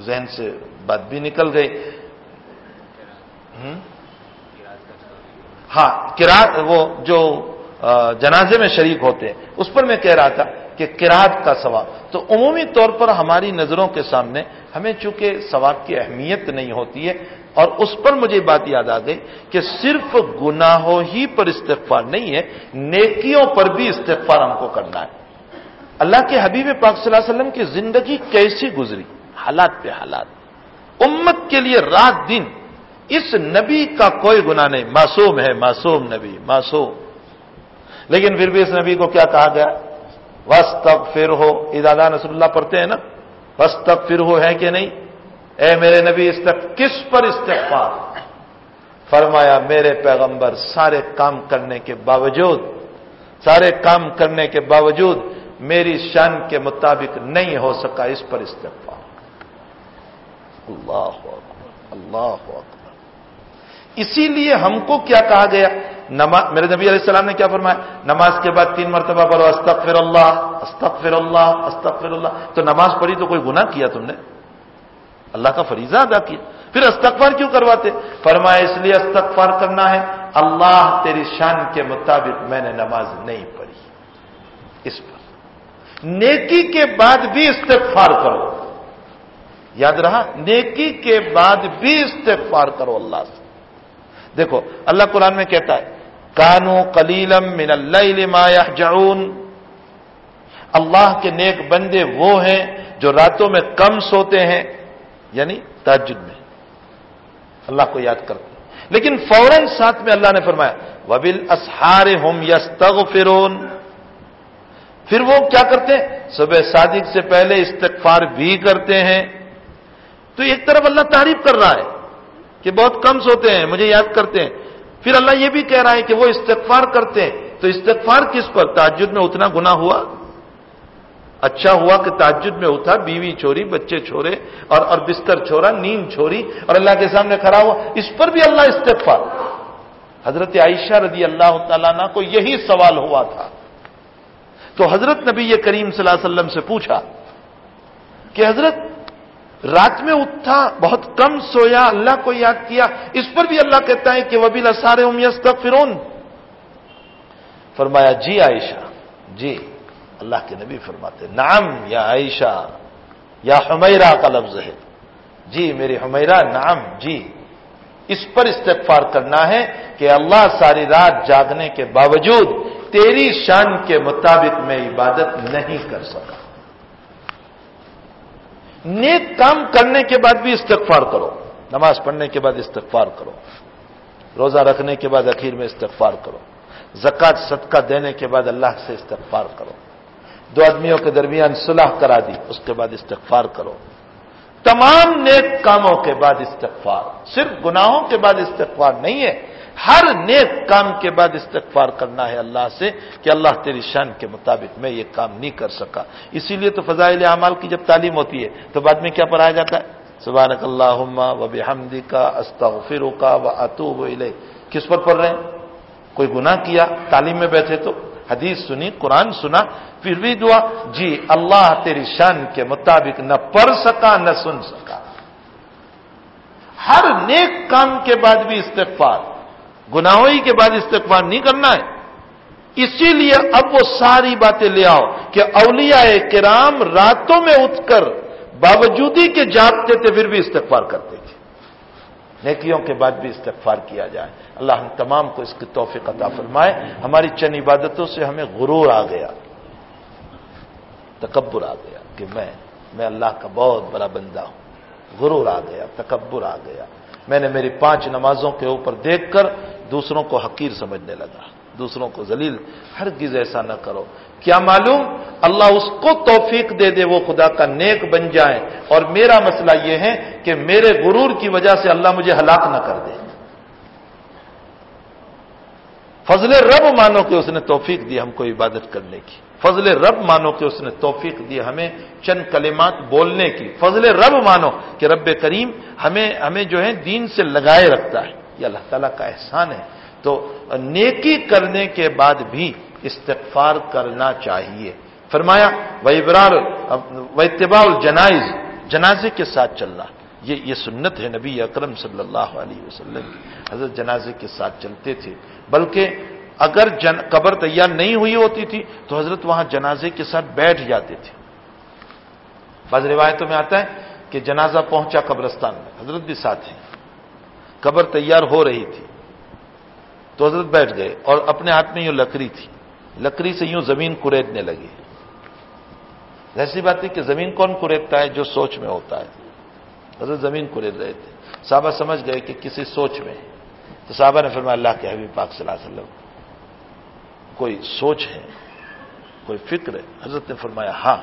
ذہن سے بات بھی نکل گئی۔ ہاں کرا وہ جو جنازے میں شریک ہوتے ہیں، اس پر میں کہہ رہا تھا کہ کراط کا ثواب۔ تو عمومی طور پر ہماری نظروں کے سامنے ہمیں چونکہ ثواب کی اہمیت نہیں ہوتی ہے اور اس پر مجھے بات یاد آ گئی کہ صرف گناہوں ہی پر استغفار نہیں ہے، نیکیوں پر بھی استغفار ہم کو کرنا ہے۔ اللہ کے حبیب پاک صلی اللہ علیہ وسلم کی زندگی کیسی گزری؟ حالات پہ حالات۔ امت کے لیے رات دن، اس نبی کا کوئی گناہ نہیں۔ معصوم ہے، معصوم نبی، معصوم۔ لیکن پھر بھی اس نبی کو کیا کہا گیا؟ وس تب پھر ہو ادادا نصر اللہ پڑھتے ہیں نا؟ وس تب پھر ہو ہے کہ نہیں؟ اے میرے نبی، اس کس پر استغفار؟ فرمایا، میرے پیغمبر، سارے کام کرنے کے باوجود، سارے کام کرنے کے باوجود میری شان کے مطابق نہیں ہو سکا اس پر استغفار۔ اللہ اکبر اللہ اکبر۔ اسی لیے ہم کو کیا کہا گیا؟ نماز میرے نبی علیہ السلام نے کیا فرمایا؟ نماز کے بعد تین مرتبہ پڑھو، استغفر اللہ استغفر اللہ استغفر اللہ۔ تو نماز پڑھی تو کوئی گناہ کیا تم نے؟ اللہ کا فریضہ ادا کیا۔ پھر استغفار کیوں کرواتے؟ فرمایا، اس لیے استغفار کرنا ہے۔ اللہ تیری شان کے مطابق میں نے نماز نہیں پڑھی۔ اس پر۔ نیکی کے بعد بھی استغفار کرو۔ یاد رہا؟ نیکی کے بعد بھی استغفار کرو اللہ سے۔ دیکھو، اللہ قرآن میں کہتا ہے، کانو کلیلم من اللہ جعون اللہ کے نیک بندے وہ ہیں جو راتوں میں کم سوتے ہیں۔ یعنی تاجد میں۔ اللہ کو یاد کرتے لیکن فوراً ساتھ میں اللہ نے فرمایا وبل اسہار ہوم یس پھر وہ کیا کرتے ہیں؟ صبح صادق سے پہلے استغفار بھی کرتے ہیں۔ تو ایک طرف اللہ تعریف کر رہا ہے کہ بہت کم سوتے ہیں، مجھے یاد کرتے ہیں۔ پھر اللہ یہ بھی کہہ رہا ہے کہ وہ استغفار کرتے ہیں۔ تو استغفار کس پر؟ تعجد میں اتنا گنا ہوا اچھا ہوا کہ تعجد میں اٹھا، بیوی چھوڑی، بچے چھوڑے اور اور بستر چھوڑا، نیند چھوڑی اور اللہ کے سامنے کھڑا ہوا۔ اس پر بھی اللہ استغفار۔ حضرت عائشہ رضی اللہ تعالیٰ کو یہی سوال ہوا تھا۔ تو حضرت نبی کریم صلی اللہ علیہ وسلم سے پوچھا کہ حضرت، رات میں اٹھا، بہت کم سویا، اللہ کو یاد کیا۔ اس پر بھی اللہ کہتا ہے کہ وہ بھی لسارے فرون فرمایا جی عائشہ جی۔ اللہ کے نبی فرماتے نام یا عائشہ، یا حمیرہ کا لفظ ہے۔ جی میری حمیرہ نام جی۔ اس پر استغفار کرنا ہے کہ اللہ ساری رات جاگنے کے باوجود تیری شان کے مطابق میں عبادت نہیں کر سکا۔ نیک کام کرنے کے بعد بھی استغفار کرو۔ نماز پڑھنے کے بعد استغفار کرو۔ روزہ رکھنے کے بعد اخیر میں استغفار کرو۔ زکات صدقہ دینے کے بعد اللہ سے استغفار کرو۔ دو آدمیوں کے درمیان صلح کرا دی، اس کے بعد استغفار کرو۔ تمام نیک کاموں کے بعد استغفار۔ صرف گناہوں کے بعد استغفار نہیں ہے، ہر نیک کام کے بعد استغفار کرنا ہے اللہ سے کہ اللہ تیری شان کے مطابق میں یہ کام نہیں کر سکا۔ اسی لیے تو فضائل اعمال کی جب تعلیم ہوتی ہے، تو بعد میں کیا پڑھایا جاتا ہے؟ سبحانک اللہ و بحمدی کا استغفر کا و اتوب کس پر پڑھ رہے ہیں؟ کوئی گناہ کیا؟ تعلیم میں بیٹھے تو۔ حدیث سنی، قرآن سنا، پھر بھی دعا جی اللہ تیری شان کے مطابق نہ پڑھ سکا، نہ سن سکا۔ ہر نیک کام کے بعد بھی استغفار گناہوئی کے بعد استغفار نہیں کرنا ہے۔ اسی لیے اب وہ ساری باتیں لے آؤ کہ اولیاء کرام راتوں میں اٹھ کر باوجودی کے جاگتے تھے، پھر بھی استغفار کرتے۔ تھے نیکیوں کے بعد بھی استغفار کیا جائے۔ اللہ ہم تمام کو اس کی توفیق عطا فرمائے۔ ہماری چند عبادتوں سے ہمیں غرور آ گیا۔ تکبر آ گیا کہ میں میں اللہ کا بہت بڑا بندہ ہوں۔ غرور آ گیا، تکبر آ گیا۔ میں نے میری پانچ نمازوں کے اوپر دیکھ کر دوسروں کو حقیر سمجھنے لگا۔ دوسروں کو ذلیل ہر گز ایسا نہ کرو۔ کیا معلوم؟ اللہ اس کو توفیق دے دے، وہ خدا کا نیک بن جائے۔ اور میرا مسئلہ یہ ہے کہ میرے غرور کی وجہ سے اللہ مجھے ہلاک نہ کر دے۔ فضل رب مانو کہ اس نے توفیق دی ہم کو عبادت کرنے کی۔ فضل رب مانو کہ اس نے توفیق دی ہمیں چند کلمات بولنے کی۔ فضل رب مانو کہ رب کریم ہمیں ہمیں جو ہے دین سے لگائے رکھتا ہے۔ یہ اللہ تعالیٰ کا احسان ہے۔ تو نیکی کرنے کے بعد بھی استغفار کرنا چاہیے۔ فرمایا وہ ابرار و اتباع الجنائز جنازے کے ساتھ چلنا۔ یہ یہ سنت ہے نبی اکرم صلی اللہ علیہ وسلم۔ حضرت جنازے کے ساتھ چلتے تھے۔ بلکہ اگر جن، قبر تیار نہیں ہوئی ہوتی تھی، تو حضرت وہاں جنازے کے ساتھ بیٹھ جاتے تھے۔ بعض روایتوں میں آتا ہے کہ جنازہ پہنچا قبرستان میں۔ حضرت بھی ساتھ ہیں۔ قبر تیار ہو رہی تھی۔ تو حضرت بیٹھ گئے اور اپنے ہاتھ میں یوں لکڑی تھی۔ لکڑی سے یوں زمین کریدنے لگی۔ ایسی بات ہے کہ زمین کون کریدتا ہے؟ جو سوچ میں ہوتا ہے۔ حضرت زمین کرید رہے تھے۔ صحابہ سمجھ گئے کہ کسی سوچ میں تو صحابہ نے فرمایا، اللہ کے حبیب پاک صلی اللہ علیہ وسلم، کوئی سوچ ہے؟ کوئی فکر ہے؟ حضرت نے فرمایا ہاں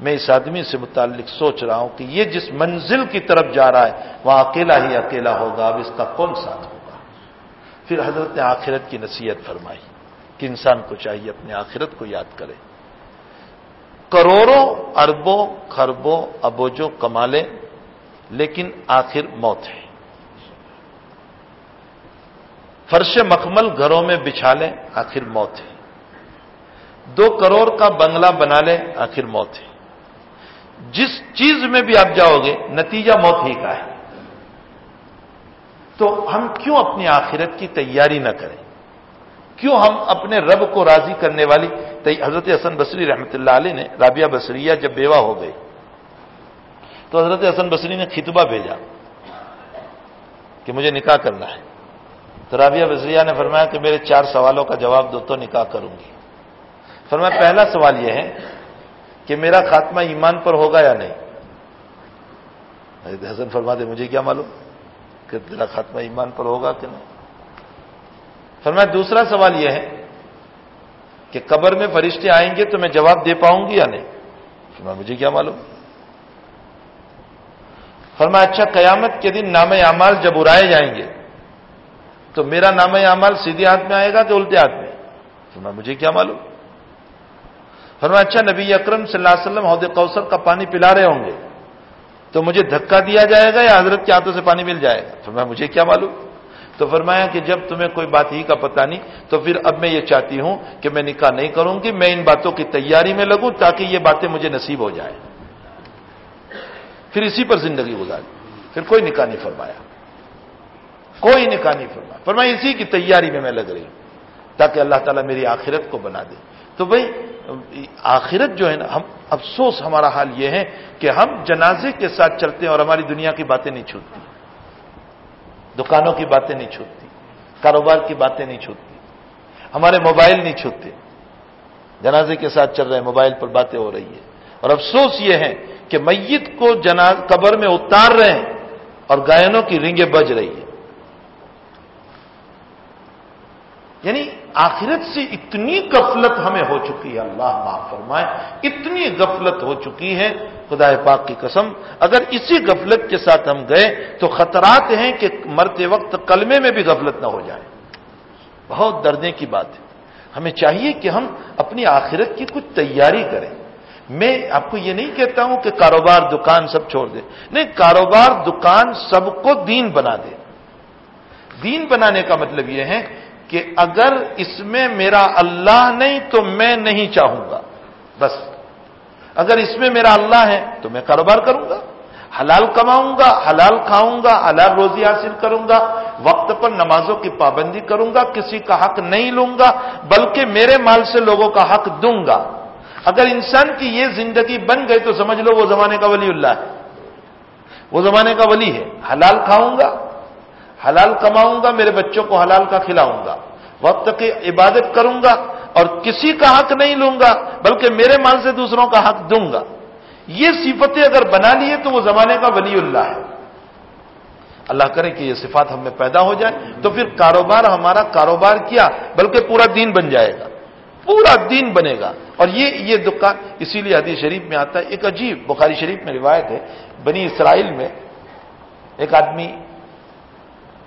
میں اس آدمی سے متعلق سوچ رہا ہوں کہ یہ جس منزل کی طرف جا رہا ہے، وہاں اکیلا ہی اکیلا ہوگا، اب اس کا کون ساتھ ہوگا؟ پھر حضرت نے آخرت کی نصیحت فرمائی۔ کہ انسان کو چاہیے اپنے آخرت کو یاد کرے۔ کروڑوں اربوں خربوں ابوجوں کمالے لیکن آخر موت ہے۔ فرش مخمل گھروں میں بچھا لیں، آخر موت ہے۔ دو کروڑ کا بنگلہ بنا لیں، آخر موت ہے۔ جس چیز میں بھی آپ جاؤ گے، نتیجہ موت ہی کا ہے۔ تو ہم کیوں اپنی آخرت کی تیاری نہ کریں؟ کیوں ہم اپنے رب کو راضی کرنے والی؟ حضرت حسن بصری رحمت اللہ علیہ نے رابعہ بصریہ جب بیوہ ہو گئی تو حضرت حسن بصری نے خطبہ بھیجا کہ مجھے نکاح کرنا ہے۔ تو رابعہ بصریہ نے فرمایا کہ میرے چار سوالوں کا جواب دو تو نکاح کروں گی۔ فرمایا پہلا سوال یہ ہے کہ میرا خاتمہ ایمان پر ہوگا یا نہیں؟ حضرت حسن فرما دے مجھے کیا معلوم کہ تیرا خاتمہ ایمان پر ہوگا کہ نہیں؟ فرمایا، دوسرا سوال یہ ہے کہ قبر میں فرشتے آئیں گے تو میں جواب دے پاؤں گی یا نہیں؟ فرمایا، مجھے کیا معلوم؟ فرمایا اچھا قیامت کے دن نام اعمال جب ارائے جائیں گے تو میرا نام اعمال سیدھے ہاتھ میں آئے گا کہ الٹے ہاتھ میں؟ فرمایا، مجھے کیا معلوم؟ فرمایا اچھا نبی اکرم صلی اللہ علیہ وسلم عہد کوثر کا پانی پلا رہے ہوں گے تو مجھے دھکا دیا جائے گا یا حضرت کے ہاتھوں سے پانی مل جائے گا؟ فرمایا، مجھے کیا معلوم؟ تو فرمایا کہ جب تمہیں کوئی بات ہی کا پتہ نہیں، تو پھر اب میں یہ چاہتی ہوں کہ میں نکاح نہیں کروں گی، میں ان باتوں کی تیاری میں لگوں تاکہ یہ باتیں مجھے نصیب ہو جائیں۔ پھر اسی پر زندگی گزاری۔ پھر کوئی نکاح نہیں فرمایا۔ کوئی نکاح نہیں فرمایا۔ فرمایا اسی کی تیاری میں میں لگ رہی ہوں، تاکہ اللہ تعالیٰ میری آخرت کو بنا دے۔ تو بھائی، آخرت جو ہے نا، ہم افسوس ہمارا حال یہ ہے کہ ہم جنازے کے ساتھ چلتے ہیں اور ہماری دنیا کی باتیں نہیں چھوٹتی۔ دکانوں کی باتیں نہیں چھوٹتی، کاروبار کی باتیں نہیں چھوٹتی، ہمارے موبائل نہیں چھوٹتے۔ جنازے کے ساتھ چل رہے ہیں، موبائل پر باتیں ہو رہی ہے اور افسوس یہ ہے کہ میت کو جناز، قبر میں اتار رہے ہیں اور گائنوں کی رنگیں بج رہی ہے یعنی آخرت سے اتنی غفلت ہمیں ہو چکی ہے، اللہ معاف فرمائے، اتنی غفلت ہو چکی ہے خدا پاک کی قسم، اگر اسی غفلت کے ساتھ ہم گئے تو خطرات ہیں کہ مرتے وقت کلمے میں بھی غفلت نہ ہو جائے۔ بہت ڈرنے کی بات ہے۔ ہمیں چاہیے کہ ہم اپنی آخرت کی کچھ تیاری کریں۔ میں آپ کو یہ نہیں کہتا ہوں کہ کاروبار دکان سب چھوڑ دے۔ نہیں، کاروبار دکان سب کو دین بنا دے۔ دین بنانے کا مطلب یہ ہے کہ اگر اس میں میرا اللہ نہیں تو میں نہیں چاہوں گا۔ بس۔ اگر اس میں میرا اللہ ہے تو میں کاروبار کروں گا، حلال کماؤں گا، حلال کھاؤں گا، حلال روزی حاصل کروں گا، وقت پر نمازوں کی پابندی کروں گا، کسی کا حق نہیں لوں گا، بلکہ میرے مال سے لوگوں کا حق دوں گا۔ اگر انسان کی یہ زندگی بن گئی تو سمجھ لو وہ زمانے کا ولی اللہ ہے۔ وہ زمانے کا ولی ہے۔ حلال کھاؤں گا، حلال کماؤں گا، میرے بچوں کو حلال کا کھلاؤں گا۔ وقت کی عبادت کروں گا اور کسی کا حق نہیں لوں گا، بلکہ میرے مال سے دوسروں کا حق دوں گا۔ یہ صفتیں اگر بنا لیے تو وہ زمانے کا ولی اللہ ہے۔ اللہ کرے کہ یہ صفات ہم میں پیدا ہو جائے تو پھر کاروبار ہمارا کاروبار کیا، بلکہ پورا دین بن جائے گا۔ پورا دین بنے گا۔ اور یہ یہ دکان اسی لیے حدیث شریف میں آتا ہے، ایک عجیب بخاری شریف میں روایت ہے، بنی اسرائیل میں ایک آدمی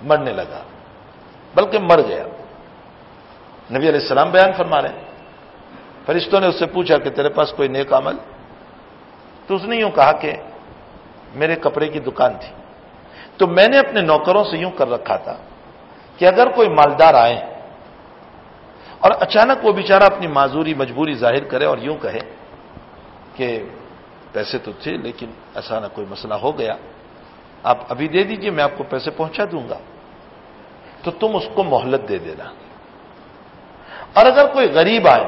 مرنے لگا، بلکہ مر گیا۔ نبی علیہ السلام بیان فرما رہے ہیں۔ فرشتوں نے اس سے پوچھا کہ تیرے پاس کوئی نیک عمل؟ تو اس نے یوں کہا کہ میرے کپڑے کی دکان تھی۔ تو میں نے اپنے نوکروں سے یوں کر رکھا تھا کہ اگر کوئی مالدار آئے اور اچانک وہ بیچارہ اپنی معذوری مجبوری ظاہر کرے اور یوں کہے کہ پیسے تو تھے لیکن ایسا نہ کوئی مسئلہ ہو گیا، آپ ابھی دے دیجیے، میں آپ کو پیسے پہنچا دوں گا۔ تو تم اس کو مہلت دے دینا۔ اور اگر کوئی غریب آئے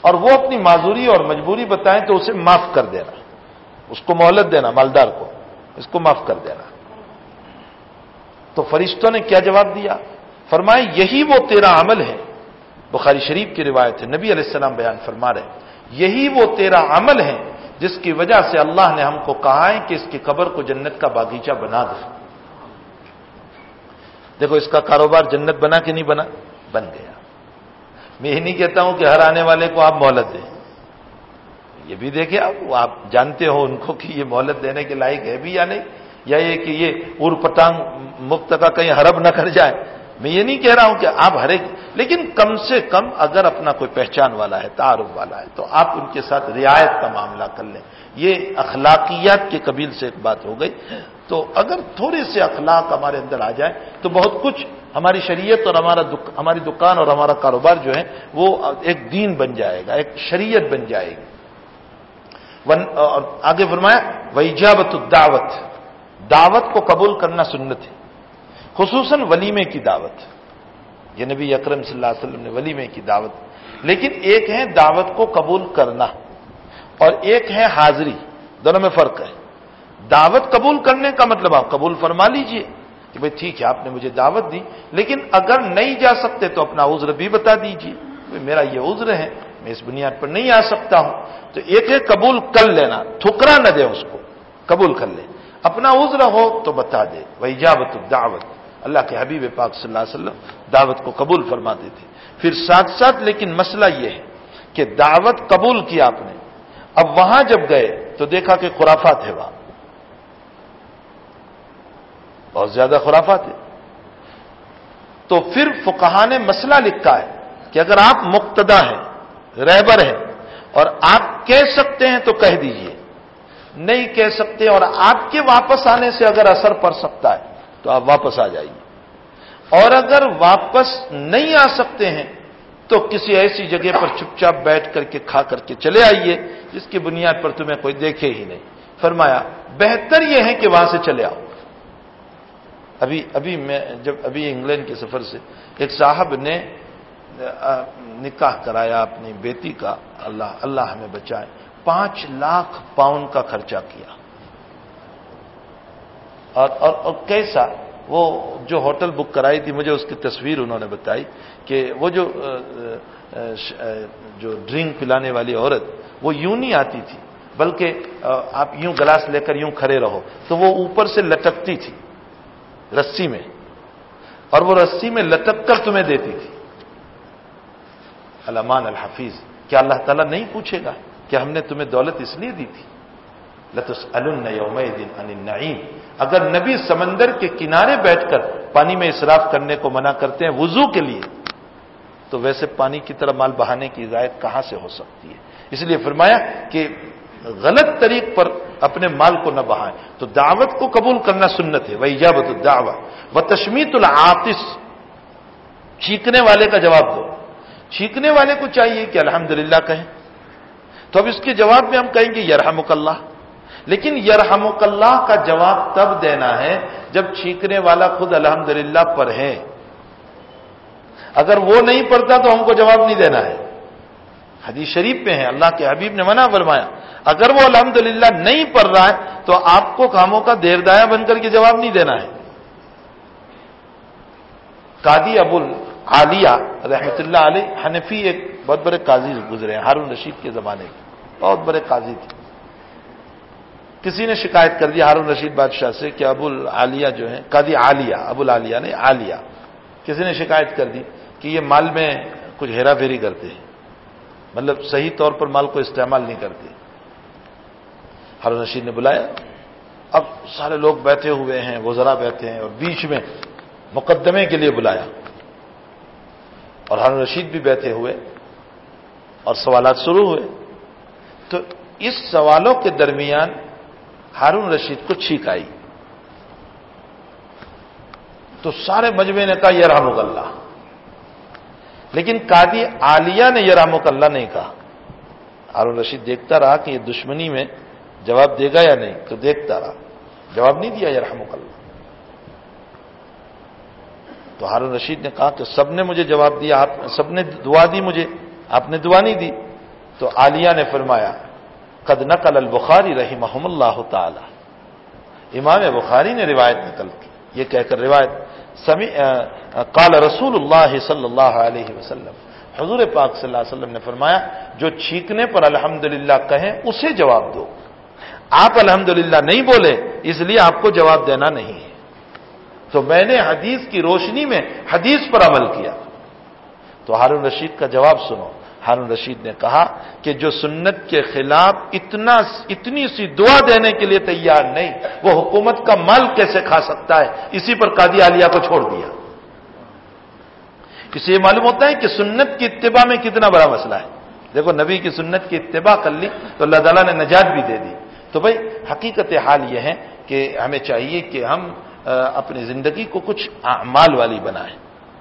اور وہ اپنی معذوری اور مجبوری بتائیں تو اسے معاف کر دینا، اس کو مہلت دینا، مالدار کو، اس کو معاف کر دینا۔ تو فرشتوں نے کیا جواب دیا؟ فرمائے، یہی وہ تیرا عمل ہے۔ بخاری شریف کی روایت ہے، نبی علیہ السلام بیان فرما رہے یہی وہ تیرا عمل ہے جس کی وجہ سے اللہ نے ہم کو کہا ہے کہ اس کی قبر کو جنت کا باغیچہ بنا دے۔ دیکھو، اس کا کاروبار جنت بنا کہ نہیں بنا؟ بن گیا۔ میں یہ نہیں کہتا ہوں کہ ہر آنے والے کو آپ مہلت دیں۔ یہ بھی دیکھیں آپ آپ جانتے ہو ان کو کہ یہ مہلت دینے کے لائق ہے بھی یا نہیں، یا یہ کہ یہ ار پٹانگ مفت کا کہیں حرب نہ کر جائے۔ میں یہ نہیں کہہ رہا ہوں کہ آپ ہر ایک، لیکن کم سے کم اگر اپنا کوئی پہچان والا ہے، تعارف والا ہے، تو آپ ان کے ساتھ رعایت کا معاملہ کر لیں۔ یہ اخلاقیات کے قبیل سے ایک بات ہو گئی۔ تو اگر تھوڑے سے اخلاق ہمارے اندر آ جائے تو بہت کچھ ہماری شریعت اور ہمارا ہماری دکان اور ہمارا کاروبار جو ہے، وہ ایک دین بن جائے گا، ایک شریعت بن جائے گی۔ اور آگے فرمایا ویجابت الدعوت دعوت کو قبول کرنا سنت ہے، خصوصاً ولیمے کی دعوت۔ یہ نبی اکرم صلی اللہ علیہ وسلم نے ولیمے کی دعوت۔ لیکن ایک ہے دعوت کو قبول کرنا، اور ایک ہے حاضری، دونوں میں فرق ہے۔ دعوت قبول کرنے کا مطلب آپ قبول فرما لیجیے کہ بھائی ٹھیک ہے، آپ نے مجھے دعوت دی، لیکن اگر نہیں جا سکتے تو اپنا عذر بھی بتا دیجیے۔ میرا یہ عذر ہے، میں اس بنیاد پر نہیں آ سکتا ہوں۔ تو ایک ہے قبول کر لینا، ٹھکرا نہ دے اس کو، قبول کر لے۔ اپنا عذر ہو تو بتا دے۔ وہی جاوت دعوت اللہ کے حبیب پاک صلی اللہ علیہ وسلم دعوت کو قبول فرماتے تھے پھر ساتھ ساتھ لیکن مسئلہ یہ ہے کہ دعوت قبول کیا آپ نے۔ اب وہاں جب گئے تو دیکھا کہ خرافات ہے وہاں۔ بہت زیادہ خرافات ہے تو پھر فکہ نے مسئلہ لکھا ہے کہ اگر آپ مقتدا ہیں، رہبر ہیں اور آپ کہہ سکتے ہیں تو کہہ دیجیے۔ نہیں کہہ سکتے اور آپ کے واپس آنے سے اگر اثر پڑ سکتا ہے تو آپ واپس آ جائیے۔ اور اگر واپس نہیں آ سکتے ہیں تو کسی ایسی جگہ پر چپ چاپ بیٹھ کر کے کھا کر کے چلے آئیے جس کی بنیاد پر تمہیں کوئی دیکھے ہی نہیں۔ فرمایا، بہتر یہ ہے کہ وہاں سے چلے آؤ۔ ابھی ابھی میں جب ابھی انگلینڈ کے سفر سے ایک صاحب نے نکاح کرایا اپنی بیٹی کا اللہ اللہ ہمیں بچائے پانچ لاکھ پاؤنڈ کا خرچہ کیا۔ اور اور, اور کیسا وہ جو ہوٹل بک کرائی تھی مجھے اس کی تصویر انہوں نے بتائی کہ وہ جو جو ڈرنک پلانے والی عورت وہ یوں نہیں آتی تھی بلکہ آپ یوں گلاس لے کر یوں کھڑے رہو تو وہ اوپر سے لٹکتی تھی۔ رسی میں۔ اور وہ رسی میں لٹک کر تمہیں دیتی تھی۔ علمان الحفیظ، کیا اللہ تعالیٰ نہیں پوچھے گا کہ ہم نے تمہیں دولت اس لیے دی تھی؟ لتس یوم دن النعیم۔ اگر نبی سمندر کے کنارے بیٹھ کر پانی میں اصراف کرنے کو منع کرتے ہیں وضو کے لیے، تو ویسے پانی کی طرح مال بہانے کی ہدایت کہاں سے ہو سکتی ہے؟ اس لیے فرمایا کہ غلط طریق پر اپنے مال کو نہ بہائیں۔ تو دعوت کو قبول کرنا سنت ہے وہ ایجابت الدعوت و تشمیت العاطس۔ چیکنے والے کا جواب دو۔ چیکنے والے کو چاہیے کہ الحمدللہ کہیں۔ تو اب اس کے جواب میں ہم کہیں گے یرحمک اللہ۔ لیکن یرحم اللہ کا جواب تب دینا ہے جب چھینکنے والا خود الحمد پر ہے۔ اگر وہ نہیں پڑھتا تو ہم کو جواب نہیں دینا ہے۔ حدیث شریف میں ہے، اللہ کے حبیب نے منع فرمایا۔ اگر وہ الحمد نہیں پڑھ رہا ہے، تو آپ کو کاموں کا دیر دایا بن کر کے جواب نہیں دینا ہے۔ قادی ابو عالیہ رحمت اللہ علیہ حنفی ایک بہت بڑے قاضی گزرے ہیں، ہارون رشید کے زمانے کے۔ بہت بڑے قاضی تھے۔ کسی نے شکایت کر دی ہارون رشید بادشاہ سے کہ ابو العالیہ جو ہے قادی عالیہ، ابو العالیہ نے عالیہ۔ کسی نے شکایت کر دی کہ یہ مال میں کچھ ہیرا پھیری کرتے ہیں۔ مطلب صحیح طور پر مال کو استعمال نہیں کرتے۔ ہارون رشید نے بلایا۔ اب سارے لوگ بیٹھے ہوئے ہیں، وزرا بیٹھے ہیں اور بیچ میں مقدمے کے لیے بلایا۔ اور ہارون رشید بھی بیٹھے ہوئے اور سوالات شروع ہوئے۔ تو اس سوالوں کے درمیان ہارون رشید کو چھینک آئی۔ تو سارے مجمے نے کہا یہ رحم اللہ۔ لیکن قادی عالیہ نے یہ رحم اللہ نہیں کہا۔ ہارون رشید دیکھتا رہا کہ یہ دشمنی میں جواب دے گا یا نہیں؟ تو دیکھتا رہا۔ جواب نہیں دیا یہ رحم اللہ۔ تو ہارون رشید نے کہا کہ سب نے مجھے جواب دیا، آپ سب نے دعا دی مجھے، آپ نے دعا نہیں دی۔ تو عالیہ نے فرمایا، قد نقل البخاری رہی محمد اللہ تعالی۔ امام بخاری نے روایت نقل کی۔ یہ کہہ کر روایت، سمی قال رسول اللہ صلی اللہ علیہ وسلم۔ حضور پاک صلی اللہ علیہ وسلم نے فرمایا، جو چھینکنے پر الحمد کہیں، اسے جواب دو۔ آپ الحمد نہیں بولے، اس لیے آپ کو جواب دینا نہیں ہے۔ تو میں نے حدیث کی روشنی میں حدیث پر عمل کیا۔ تو ہارون رشید کا جواب سنو۔ ہارون رشید نے کہا کہ جو سنت کے خلاف اتنا اتنی سی دعا دینے کے لیے تیار نہیں، وہ حکومت کا مال کیسے کھا سکتا ہے؟ اسی پر قادی عالیہ کو چھوڑ دیا۔ اسے یہ معلوم ہوتا ہے کہ سنت کی اتباع میں کتنا بڑا مسئلہ ہے۔ دیکھو، نبی کی سنت کی اتباع کر لی تو اللہ تعالیٰ نے نجات بھی دے دی۔ تو بھائی حقیقت حال یہ ہے کہ ہمیں چاہیے کہ ہم اپنی زندگی کو کچھ اعمال والی بنائیں،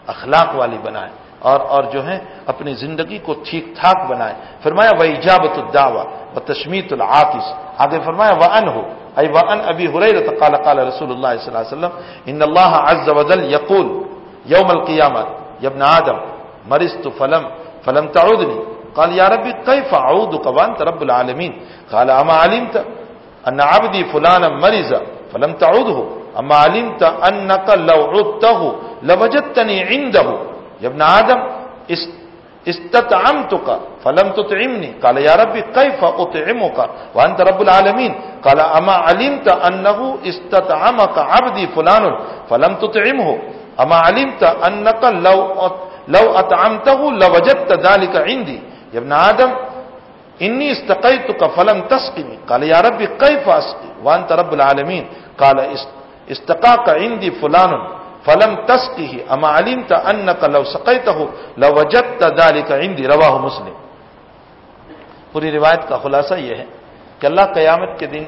اخلاق والی بنائیں، اور اور جو ہے اپنی زندگی کو ٹھیک ٹھاک بنائیں۔ فرمایا وہ ایجابت الدعوا و تشمیت العاطس۔ آگے فرمایا وہ ان ہو اے وہ ان ابھی ہو رہی قال قال رسول اللہ صلی اللہ علیہ وسلم ان اللہ عز وجل یقول یوم القیامت یبن آدم مرست فلم فلم تعودنی قال یا ربی کیف اعودک وانت رب العالمین قال اما علمت؟ ان عبدی فلانا مرض فلم تعوده. اما علمت انك لو عدته لوجدتني عنده. يا ابن ادم استطعمتك فلم تطعمني. قال، يا ربي، كيف اطعمك وانت رب العالمين. قال اما علمت انه استطعمك عبدي فلان فلم تطعمه. اما علمت انك لو لو اطعمته لوجدت ذلك عندي. يا ابن ادم انی استقیتک فلم تسقنی قال یا ربی کیف اسقی وانت رب العالمین قال استقا کا اندی فلان فلم تسقی اما علیم تا ان کا لو سقیت ہو لو وجت دالی مسلم پوری روایت کا خلاصہ یہ ہے کہ اللہ قیامت کے دن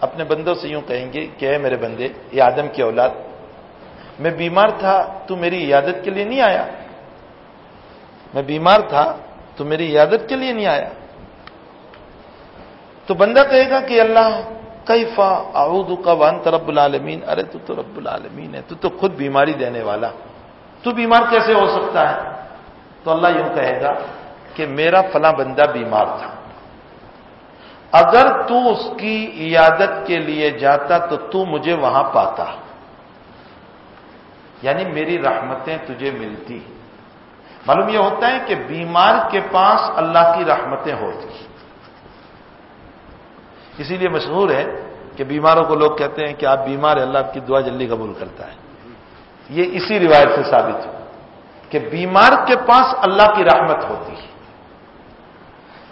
اپنے بندوں سے یوں کہیں گے کہ اے میرے بندے یہ آدم کی اولاد میں بیمار تھا تو میری عیادت کے لیے نہیں آیا میں بیمار تھا تو میری عیادت کے لیے نہیں آیا تو بندہ کہے گا کہ اللہ، کیفا اعوذ کا وانت رب العالمین؟ ارے تو تو رب العالمین ہے، تو تو خود بیماری دینے والا۔ تو بیمار کیسے ہو سکتا ہے؟ تو اللہ یوں کہے گا کہ میرا فلاں بندہ بیمار تھا۔ اگر تو اس کی عیادت کے لیے جاتا تو تو مجھے وہاں پاتا۔ یعنی میری رحمتیں تجھے ملتی۔ معلوم یہ ہوتا ہے کہ بیمار کے پاس اللہ کی رحمتیں ہوتی۔ اسی لیے مشہور ہے کہ بیماروں کو لوگ کہتے ہیں کہ آپ بیمار ہیں، اللہ آپ کی دعا جلدی قبول کرتا ہے۔ یہ اسی روایت سے ثابت ہو کہ بیمار کے پاس اللہ کی رحمت ہوتی ہے۔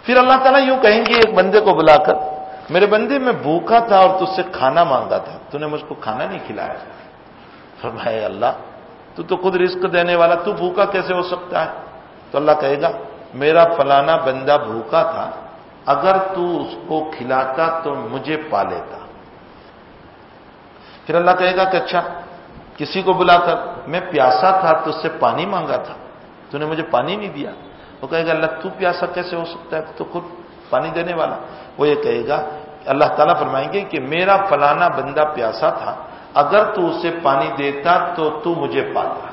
پھر اللہ تعالیٰ یوں کہیں گے، ایک بندے کو بلا کر، میرے بندے، میں بھوکا تھا اور تج سے کھانا مانگا تھا، تو نے مجھ کو کھانا نہیں کھلایا۔ فرمایا اللہ، تو تو خود رزق دینے والا، تو بھوکا کیسے ہو سکتا ہے؟ تو اللہ کہے گا، میرا فلانا بندہ بھوکا تھا اگر تو اس کو کھلاتا تو مجھے پا لیتا پھر اللہ کہے گا کہ اچھا کسی کو بلا کر، میں پیاسا تھا تو اس سے پانی مانگا تھا، تو نے مجھے پانی نہیں دیا۔ وہ کہے گا، اللہ، تو پیاسا کیسے ہو سکتا ہے؟ تو خود پانی دینے والا۔ وہ یہ کہے گا، اللہ تعالیٰ فرمائیں گے کہ میرا فلانا بندہ پیاسا تھا، اگر تو اسے پانی دیتا تو تو مجھے پاتا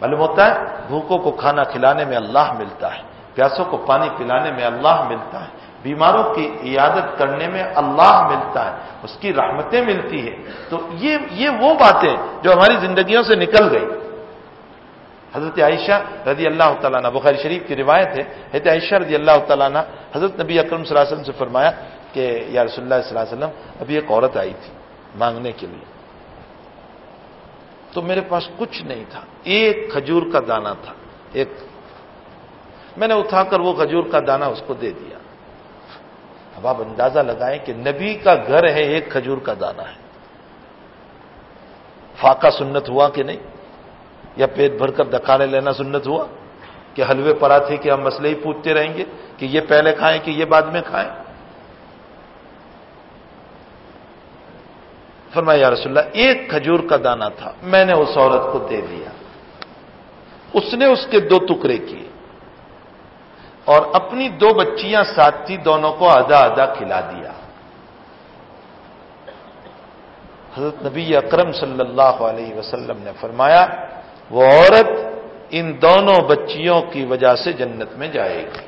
معلوم ہوتا ہے، بھوکوں کو کھانا کھلانے میں اللہ ملتا ہے۔ پیاسوں کو پانی پلانے میں اللہ ملتا ہے، بیماروں کی عیادت کرنے میں اللہ ملتا ہے، اس کی رحمتیں ملتی ہے تو یہ یہ وہ باتیں جو ہماری زندگیوں سے نکل گئی۔ حضرت عائشہ رضی اللہ تعالیٰ بخاری شریف کی روایت ہے، حضرت عائشہ رضی اللہ تعالیٰ حضرت نبی اکرم صلی اللہ علیہ وسلم سے فرمایا کہ یا رسول اللہ صلی اللہ علیہ وسلم ابھی ایک عورت آئی تھی مانگنے کے لیے۔ تو میرے پاس کچھ نہیں تھا، ایک کھجور کا دانا تھا، ایک میں نے اٹھا کر وہ کھجور کا دانا اس کو دے دیا۔ اب آپ اندازہ لگائیں کہ نبی کا گھر ہے، ایک کھجور کا دانا ہے۔ فاقہ سنت ہوا کہ نہیں؟ یا پیٹ بھر کر دکھانے لینا سنت ہوا کہ حلوے پڑا تھے کہ ہم مسئلے ہی پوچھتے رہیں گے کہ یہ پہلے کھائیں کہ یہ بعد میں کھائیں؟ فرمایا، یا رسول اللہ، ایک کھجور کا دانا تھا، میں نے اس عورت کو دے دیا۔ اس نے اس کے دو ٹکڑے کیے۔ اور اپنی دو بچیاں ساتھی دونوں کو آدھا آدھا کھلا دیا۔ حضرت نبی اکرم صلی اللہ علیہ وسلم نے فرمایا، وہ عورت ان دونوں بچیوں کی وجہ سے جنت میں جائے گی۔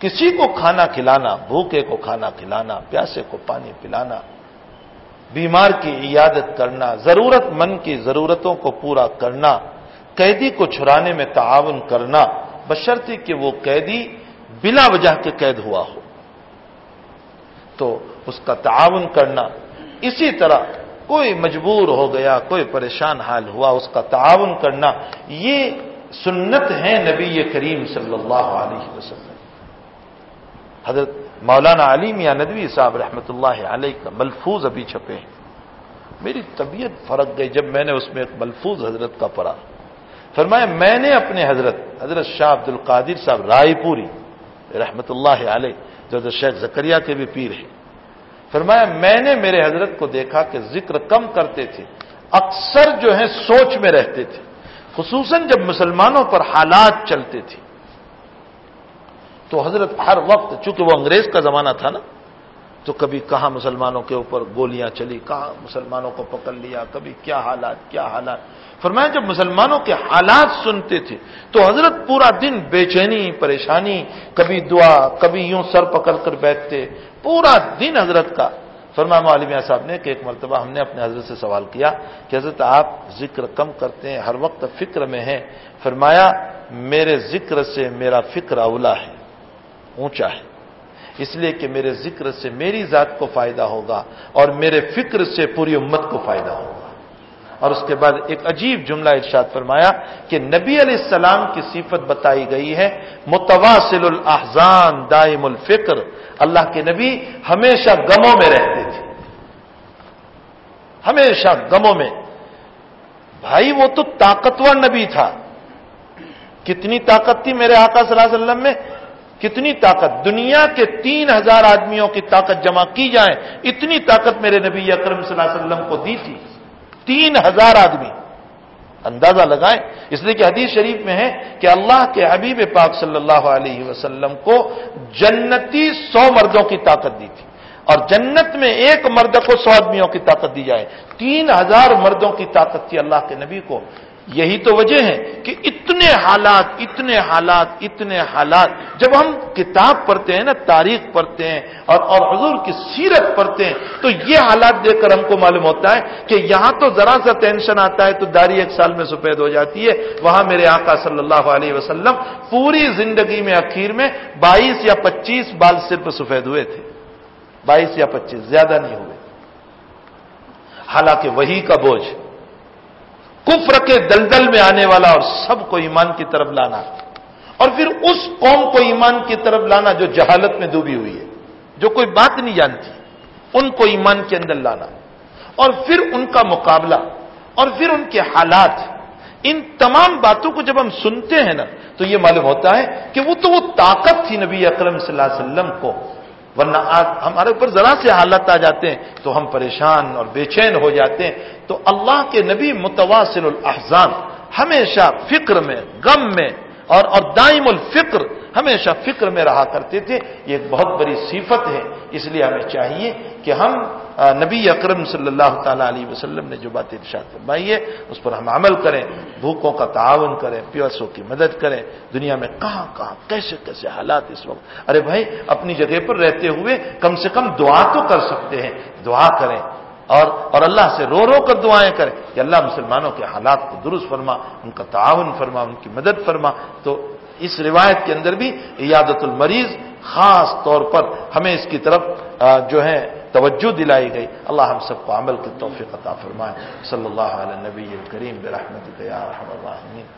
کسی کو کھانا کھلانا، بھوکے کو کھانا کھلانا، پیاسے کو پانی پلانا، بیمار کی عیادت کرنا ضرورت مند کی ضرورتوں کو پورا کرنا قیدی کو چھڑانے میں تعاون کرنا بشرطی کہ وہ قیدی بلا وجہ کے قید ہوا ہو۔ تو اس کا تعاون کرنا اسی طرح کوئی مجبور ہو گیا، کوئی پریشان حال ہوا، اس کا تعاون کرنا، یہ سنت ہے نبی کریم صلی اللہ علیہ وسلم۔ حضرت مولانا علی میاں ندوی صاحب رحمۃ اللہ علیہ کا ملفوظ ابھی چھپے ہیں۔ میری طبیعت فرق گئی جب میں نے اس میں ایک ملفوظ حضرت کا پڑھا۔ فرمایا، میں نے اپنے حضرت حضرت شاہ عبد القادر صاحب رائے پوری رحمت اللہ علیہ، جو حضرت شیخ زکریہ کے بھی پیر ہیں، فرمایا، میں نے میرے حضرت کو دیکھا کہ ذکر کم کرتے تھے، اکثر جو ہے سوچ میں رہتے تھے، خصوصاً جب مسلمانوں پر حالات چلتے تھے۔ تو حضرت ہر وقت، چونکہ وہ انگریز کا زمانہ تھا نا، تو کبھی کہاں مسلمانوں کے اوپر گولیاں چلی، کہاں مسلمانوں کو پکڑ لیا، کبھی کیا حالات کیا حالات۔ فرمایا جب مسلمانوں کے حالات سنتے تھے تو حضرت پورا دن بے چینی، پریشانی، کبھی دعا، کبھی یوں سر پکڑ کر بیٹھتے، پورا دن حضرت کا۔ فرمایا معلومیہ صاحب نے کہ ایک مرتبہ ہم نے اپنے حضرت سے سوال کیا کہ حضرت آپ ذکر کم کرتے ہیں، ہر وقت فکر میں ہیں۔ فرمایا میرے ذکر سے میرا فکر اولا ہے، اونچا ہے۔ اس لیے کہ میرے ذکر سے میری ذات کو فائدہ ہوگا اور میرے فکر سے پوری امت کو فائدہ ہوگا۔ اور اس کے بعد ایک عجیب جملہ ارشاد فرمایا کہ نبی علیہ السلام کی صفت بتائی گئی ہے، متواصل الاحزان، دائم الفکر۔ اللہ کے نبی ہمیشہ گموں میں رہتے تھے۔ ہمیشہ گموں میں۔ بھائی، وہ تو طاقتور نبی تھا۔ کتنی طاقت تھی میرے آقا صلی اللہ علیہ وسلم میں؟ کتنی طاقت۔ دنیا کے تین ہزار آدمیوں کی طاقت جمع کی جائے، اتنی طاقت میرے نبی اکرم صلی اللہ علیہ وسلم کو دی تھی۔ تین ہزار آدمی۔ اندازہ لگائیں۔ اس لیے کہ حدیث شریف میں ہے کہ اللہ کے حبیب پاک صلی اللہ علیہ وسلم کو جنتی سو مردوں کی طاقت دی تھی۔ اور جنت میں ایک مرد کو سو آدمیوں کی طاقت دی جائے۔ تین ہزار مردوں کی طاقت تھی اللہ کے نبی کو۔ یہی تو وجہ ہے کہ اتنے حالات اتنے حالات اتنے حالات۔ جب ہم کتاب پڑھتے ہیں نا، تاریخ پڑھتے ہیں اور اور حضور کی سیرت پڑھتے ہیں، تو یہ حالات دیکھ کر ہم کو معلوم ہوتا ہے کہ یہاں تو ذرا سا ٹینشن آتا ہے تو داری ایک سال میں سفید ہو جاتی ہے۔ وہاں میرے آقا صلی اللہ علیہ وسلم پوری زندگی میں اخیر میں بائیس یا پچیس بال صرف سفید ہوئے تھے۔ بائیس یا پچیس، زیادہ نہیں ہوئے۔ حالانکہ وہی کا بوجھ کفر کے دلدل میں آنے والا اور سب کو ایمان کی طرف لانا اور پھر اس قوم کو ایمان کی طرف لانا جو جہالت میں ڈوبی ہوئی ہے، جو کوئی بات نہیں جانتی، ان کو ایمان کے اندر لانا۔ اور پھر ان کا مقابلہ، اور پھر ان کے حالات۔ ان تمام باتوں کو جب ہم سنتے ہیں نا، تو یہ معلوم ہوتا ہے کہ وہ تو وہ طاقت تھی نبی اکرم صلی اللہ علیہ وسلم کو۔ ورنہ آج ہمارے اوپر ذرا سے حالت آ جاتے ہیں تو ہم پریشان اور بے چین ہو جاتے ہیں۔ تو اللہ کے نبی متواصل الاحزان ہمیشہ فکر میں، غم میں اور اور دائم الفکر ہمیشہ فکر میں رہا کرتے تھے۔ یہ ایک بہت بڑی صفت ہے۔ اس لیے ہمیں چاہیے کہ ہم نبی اکرم صلی اللہ تعالی علیہ وسلم نے جو بات ارشاد فرمائی ہے، اس پر ہم عمل کریں، بھوکوں کا تعاون کریں پیوسوں کی مدد کریں۔ دنیا میں کہاں کہاں، کیسے کیسے حالات اس وقت؟ ارے بھائی، اپنی جگہ پر رہتے ہوئے کم سے کم دعا تو کر سکتے ہیں۔ دعا کریں۔ اور اور اللہ سے رو رو کر دعائیں کریں۔ کہ اللہ مسلمانوں کے حالات کو درست فرما، ان کا تعاون فرما، ان کی مدد فرما۔ تو اس روایت کے اندر بھی عیادت المریض خاص طور پر ہمیں اس کی طرف جو ہے، توجہ دلائی گئی۔ اللہ ہم سب کو عمل کی توفیق عطا فرمائے۔ صلی اللہ علیہ نبی کریم برحمت الراحمین۔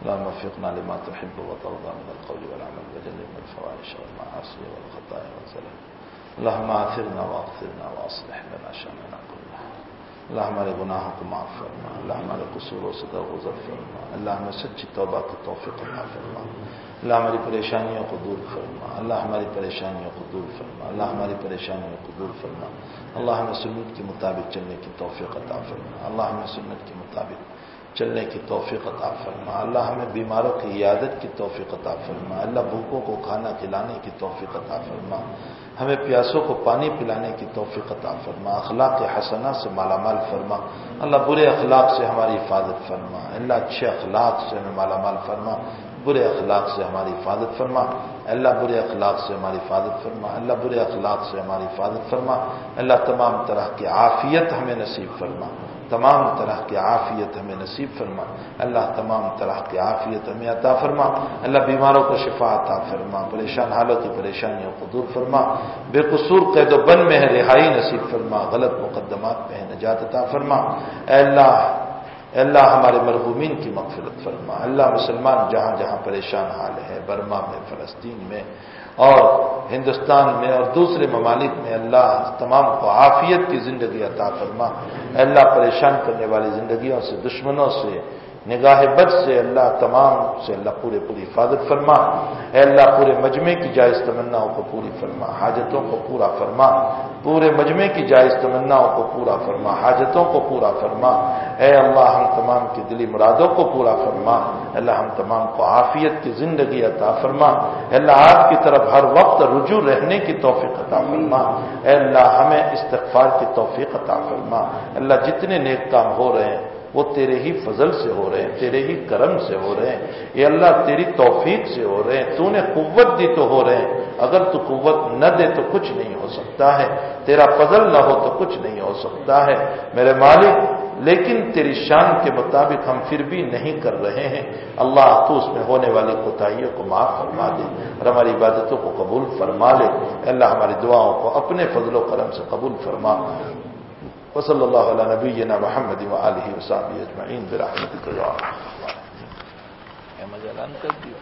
اللهم وفقنا لما تحب وترضى من القول والعمل وجنبنا الفواحش والمعاصي والخطايا والزلل. اللهم آثرنا واغفرنا واصلح لنا شأننا كله. اللهم لغناهكم معف فرما. اللهم لقصور وصدق وزر فرما. اللهم سچی توبہ کی توفیق عطا فرما. اللہ ہماری پریشانیوں کو دور فرما. اللہ ہماری پریشانیوں کو دور فرما. اللہ ہماری پریشانیوں کو دور فرما. اللہ ہمیں سنت کے مطابق چلنے کی توفیق عطا فرما. اللہ ہمیں سنت کے مطابق چلنے کی توفیق عطا فرما۔ اللہ ہمیں بیماروں کی عیادت کی توفیق عطا فرما۔ اللہ بھوکوں کو کھانا کھلانے کی توفیق عطا فرما۔ ہمیں پیاسوں کو پانی پلانے کی توفیق عطا فرما۔ اخلاق حسنہ سے مالا مال فرما۔ اللہ برے اخلاق سے ہماری حفاظت فرما۔ اللہ اچھے اخلاق سے ہمیں مالا مال فرما۔ برے اخلاق سے ہماری حفاظت فرما۔ اللہ برے اخلاق سے ہماری حفاظت فرما۔ اللہ برے اخلاق سے ہماری حفاظت فرما۔ اللہ تمام طرح کی عافیت ہمیں نصیب فرما۔ تمام طرح کی عافیت ہمیں نصیب فرما۔ اللہ تمام طرح کی عافیت ہمیں عطا فرما۔ اللہ بیماروں کو شفا عطا فرما۔ پریشان حالوں کی پریشانیوں کو دور فرما۔ بے قصور قید و بن میں ہے رہائی نصیب فرما۔ غلط مقدمات میں ہے نجات عطا فرما۔ اے اللہ اللہ ہمارے مرحومین کی مغفرت فرما۔ اللہ مسلمان جہاں جہاں پریشان حال ہے، برما میں، فلسطین میں اور ہندوستان میں اور دوسرے ممالک میں اللہ تمام کو عافیت کی زندگی عطا فرما۔ اللہ پریشان کرنے والی زندگیوں سے، دشمنوں سے نگاہ بد سے اللہ تمام سے اللہ پورے پوری حفاظت فرما۔ اے اللہ پورے مجمع کی جائز تمناؤں کو پوری فرما۔ حاجتوں کو پورا فرما۔ پورے مجمع کی جائز تمناؤں کو پورا فرما۔ حاجتوں کو پورا فرما۔ اے اللہ ہم تمام کی دلی مرادوں کو پورا فرما۔ اللہ ہم تمام کو عافیت کی زندگی عطا فرما۔ اللہ آپ کی طرف ہر وقت رجوع رہنے کی توفیق عطا فرما۔ اے اللہ ہمیں استغفار کی توفیق عطا فرما۔ اللہ جتنے نیک کام ہو رہے ہیں وہ تیرے ہی فضل سے ہو رہے ہیں، تیرے ہی کرم سے ہو رہے ہیں۔ یہ اللہ، تیری توفیق سے ہو رہے ہیں۔ تو نے قوت دی تو ہو رہے ہیں۔ اگر تو قوت نہ دے تو کچھ نہیں ہو سکتا ہے۔ تیرا فضل نہ ہو تو کچھ نہیں ہو سکتا ہے۔ میرے مالک، لیکن تیری شان کے مطابق ہم پھر بھی نہیں کر رہے ہیں۔ اللہ تو اس میں ہونے والی کوتاہیوں کو معاف فرما دے اور ہماری عبادتوں کو قبول فرما لے۔ اللہ، ہماری دعاؤں کو اپنے فضل و کرم سے قبول فرما۔ وصلی اللہ علیہ نبی محمد علیہ وسلم اجمعین برحمتک یا مجھے کر دیا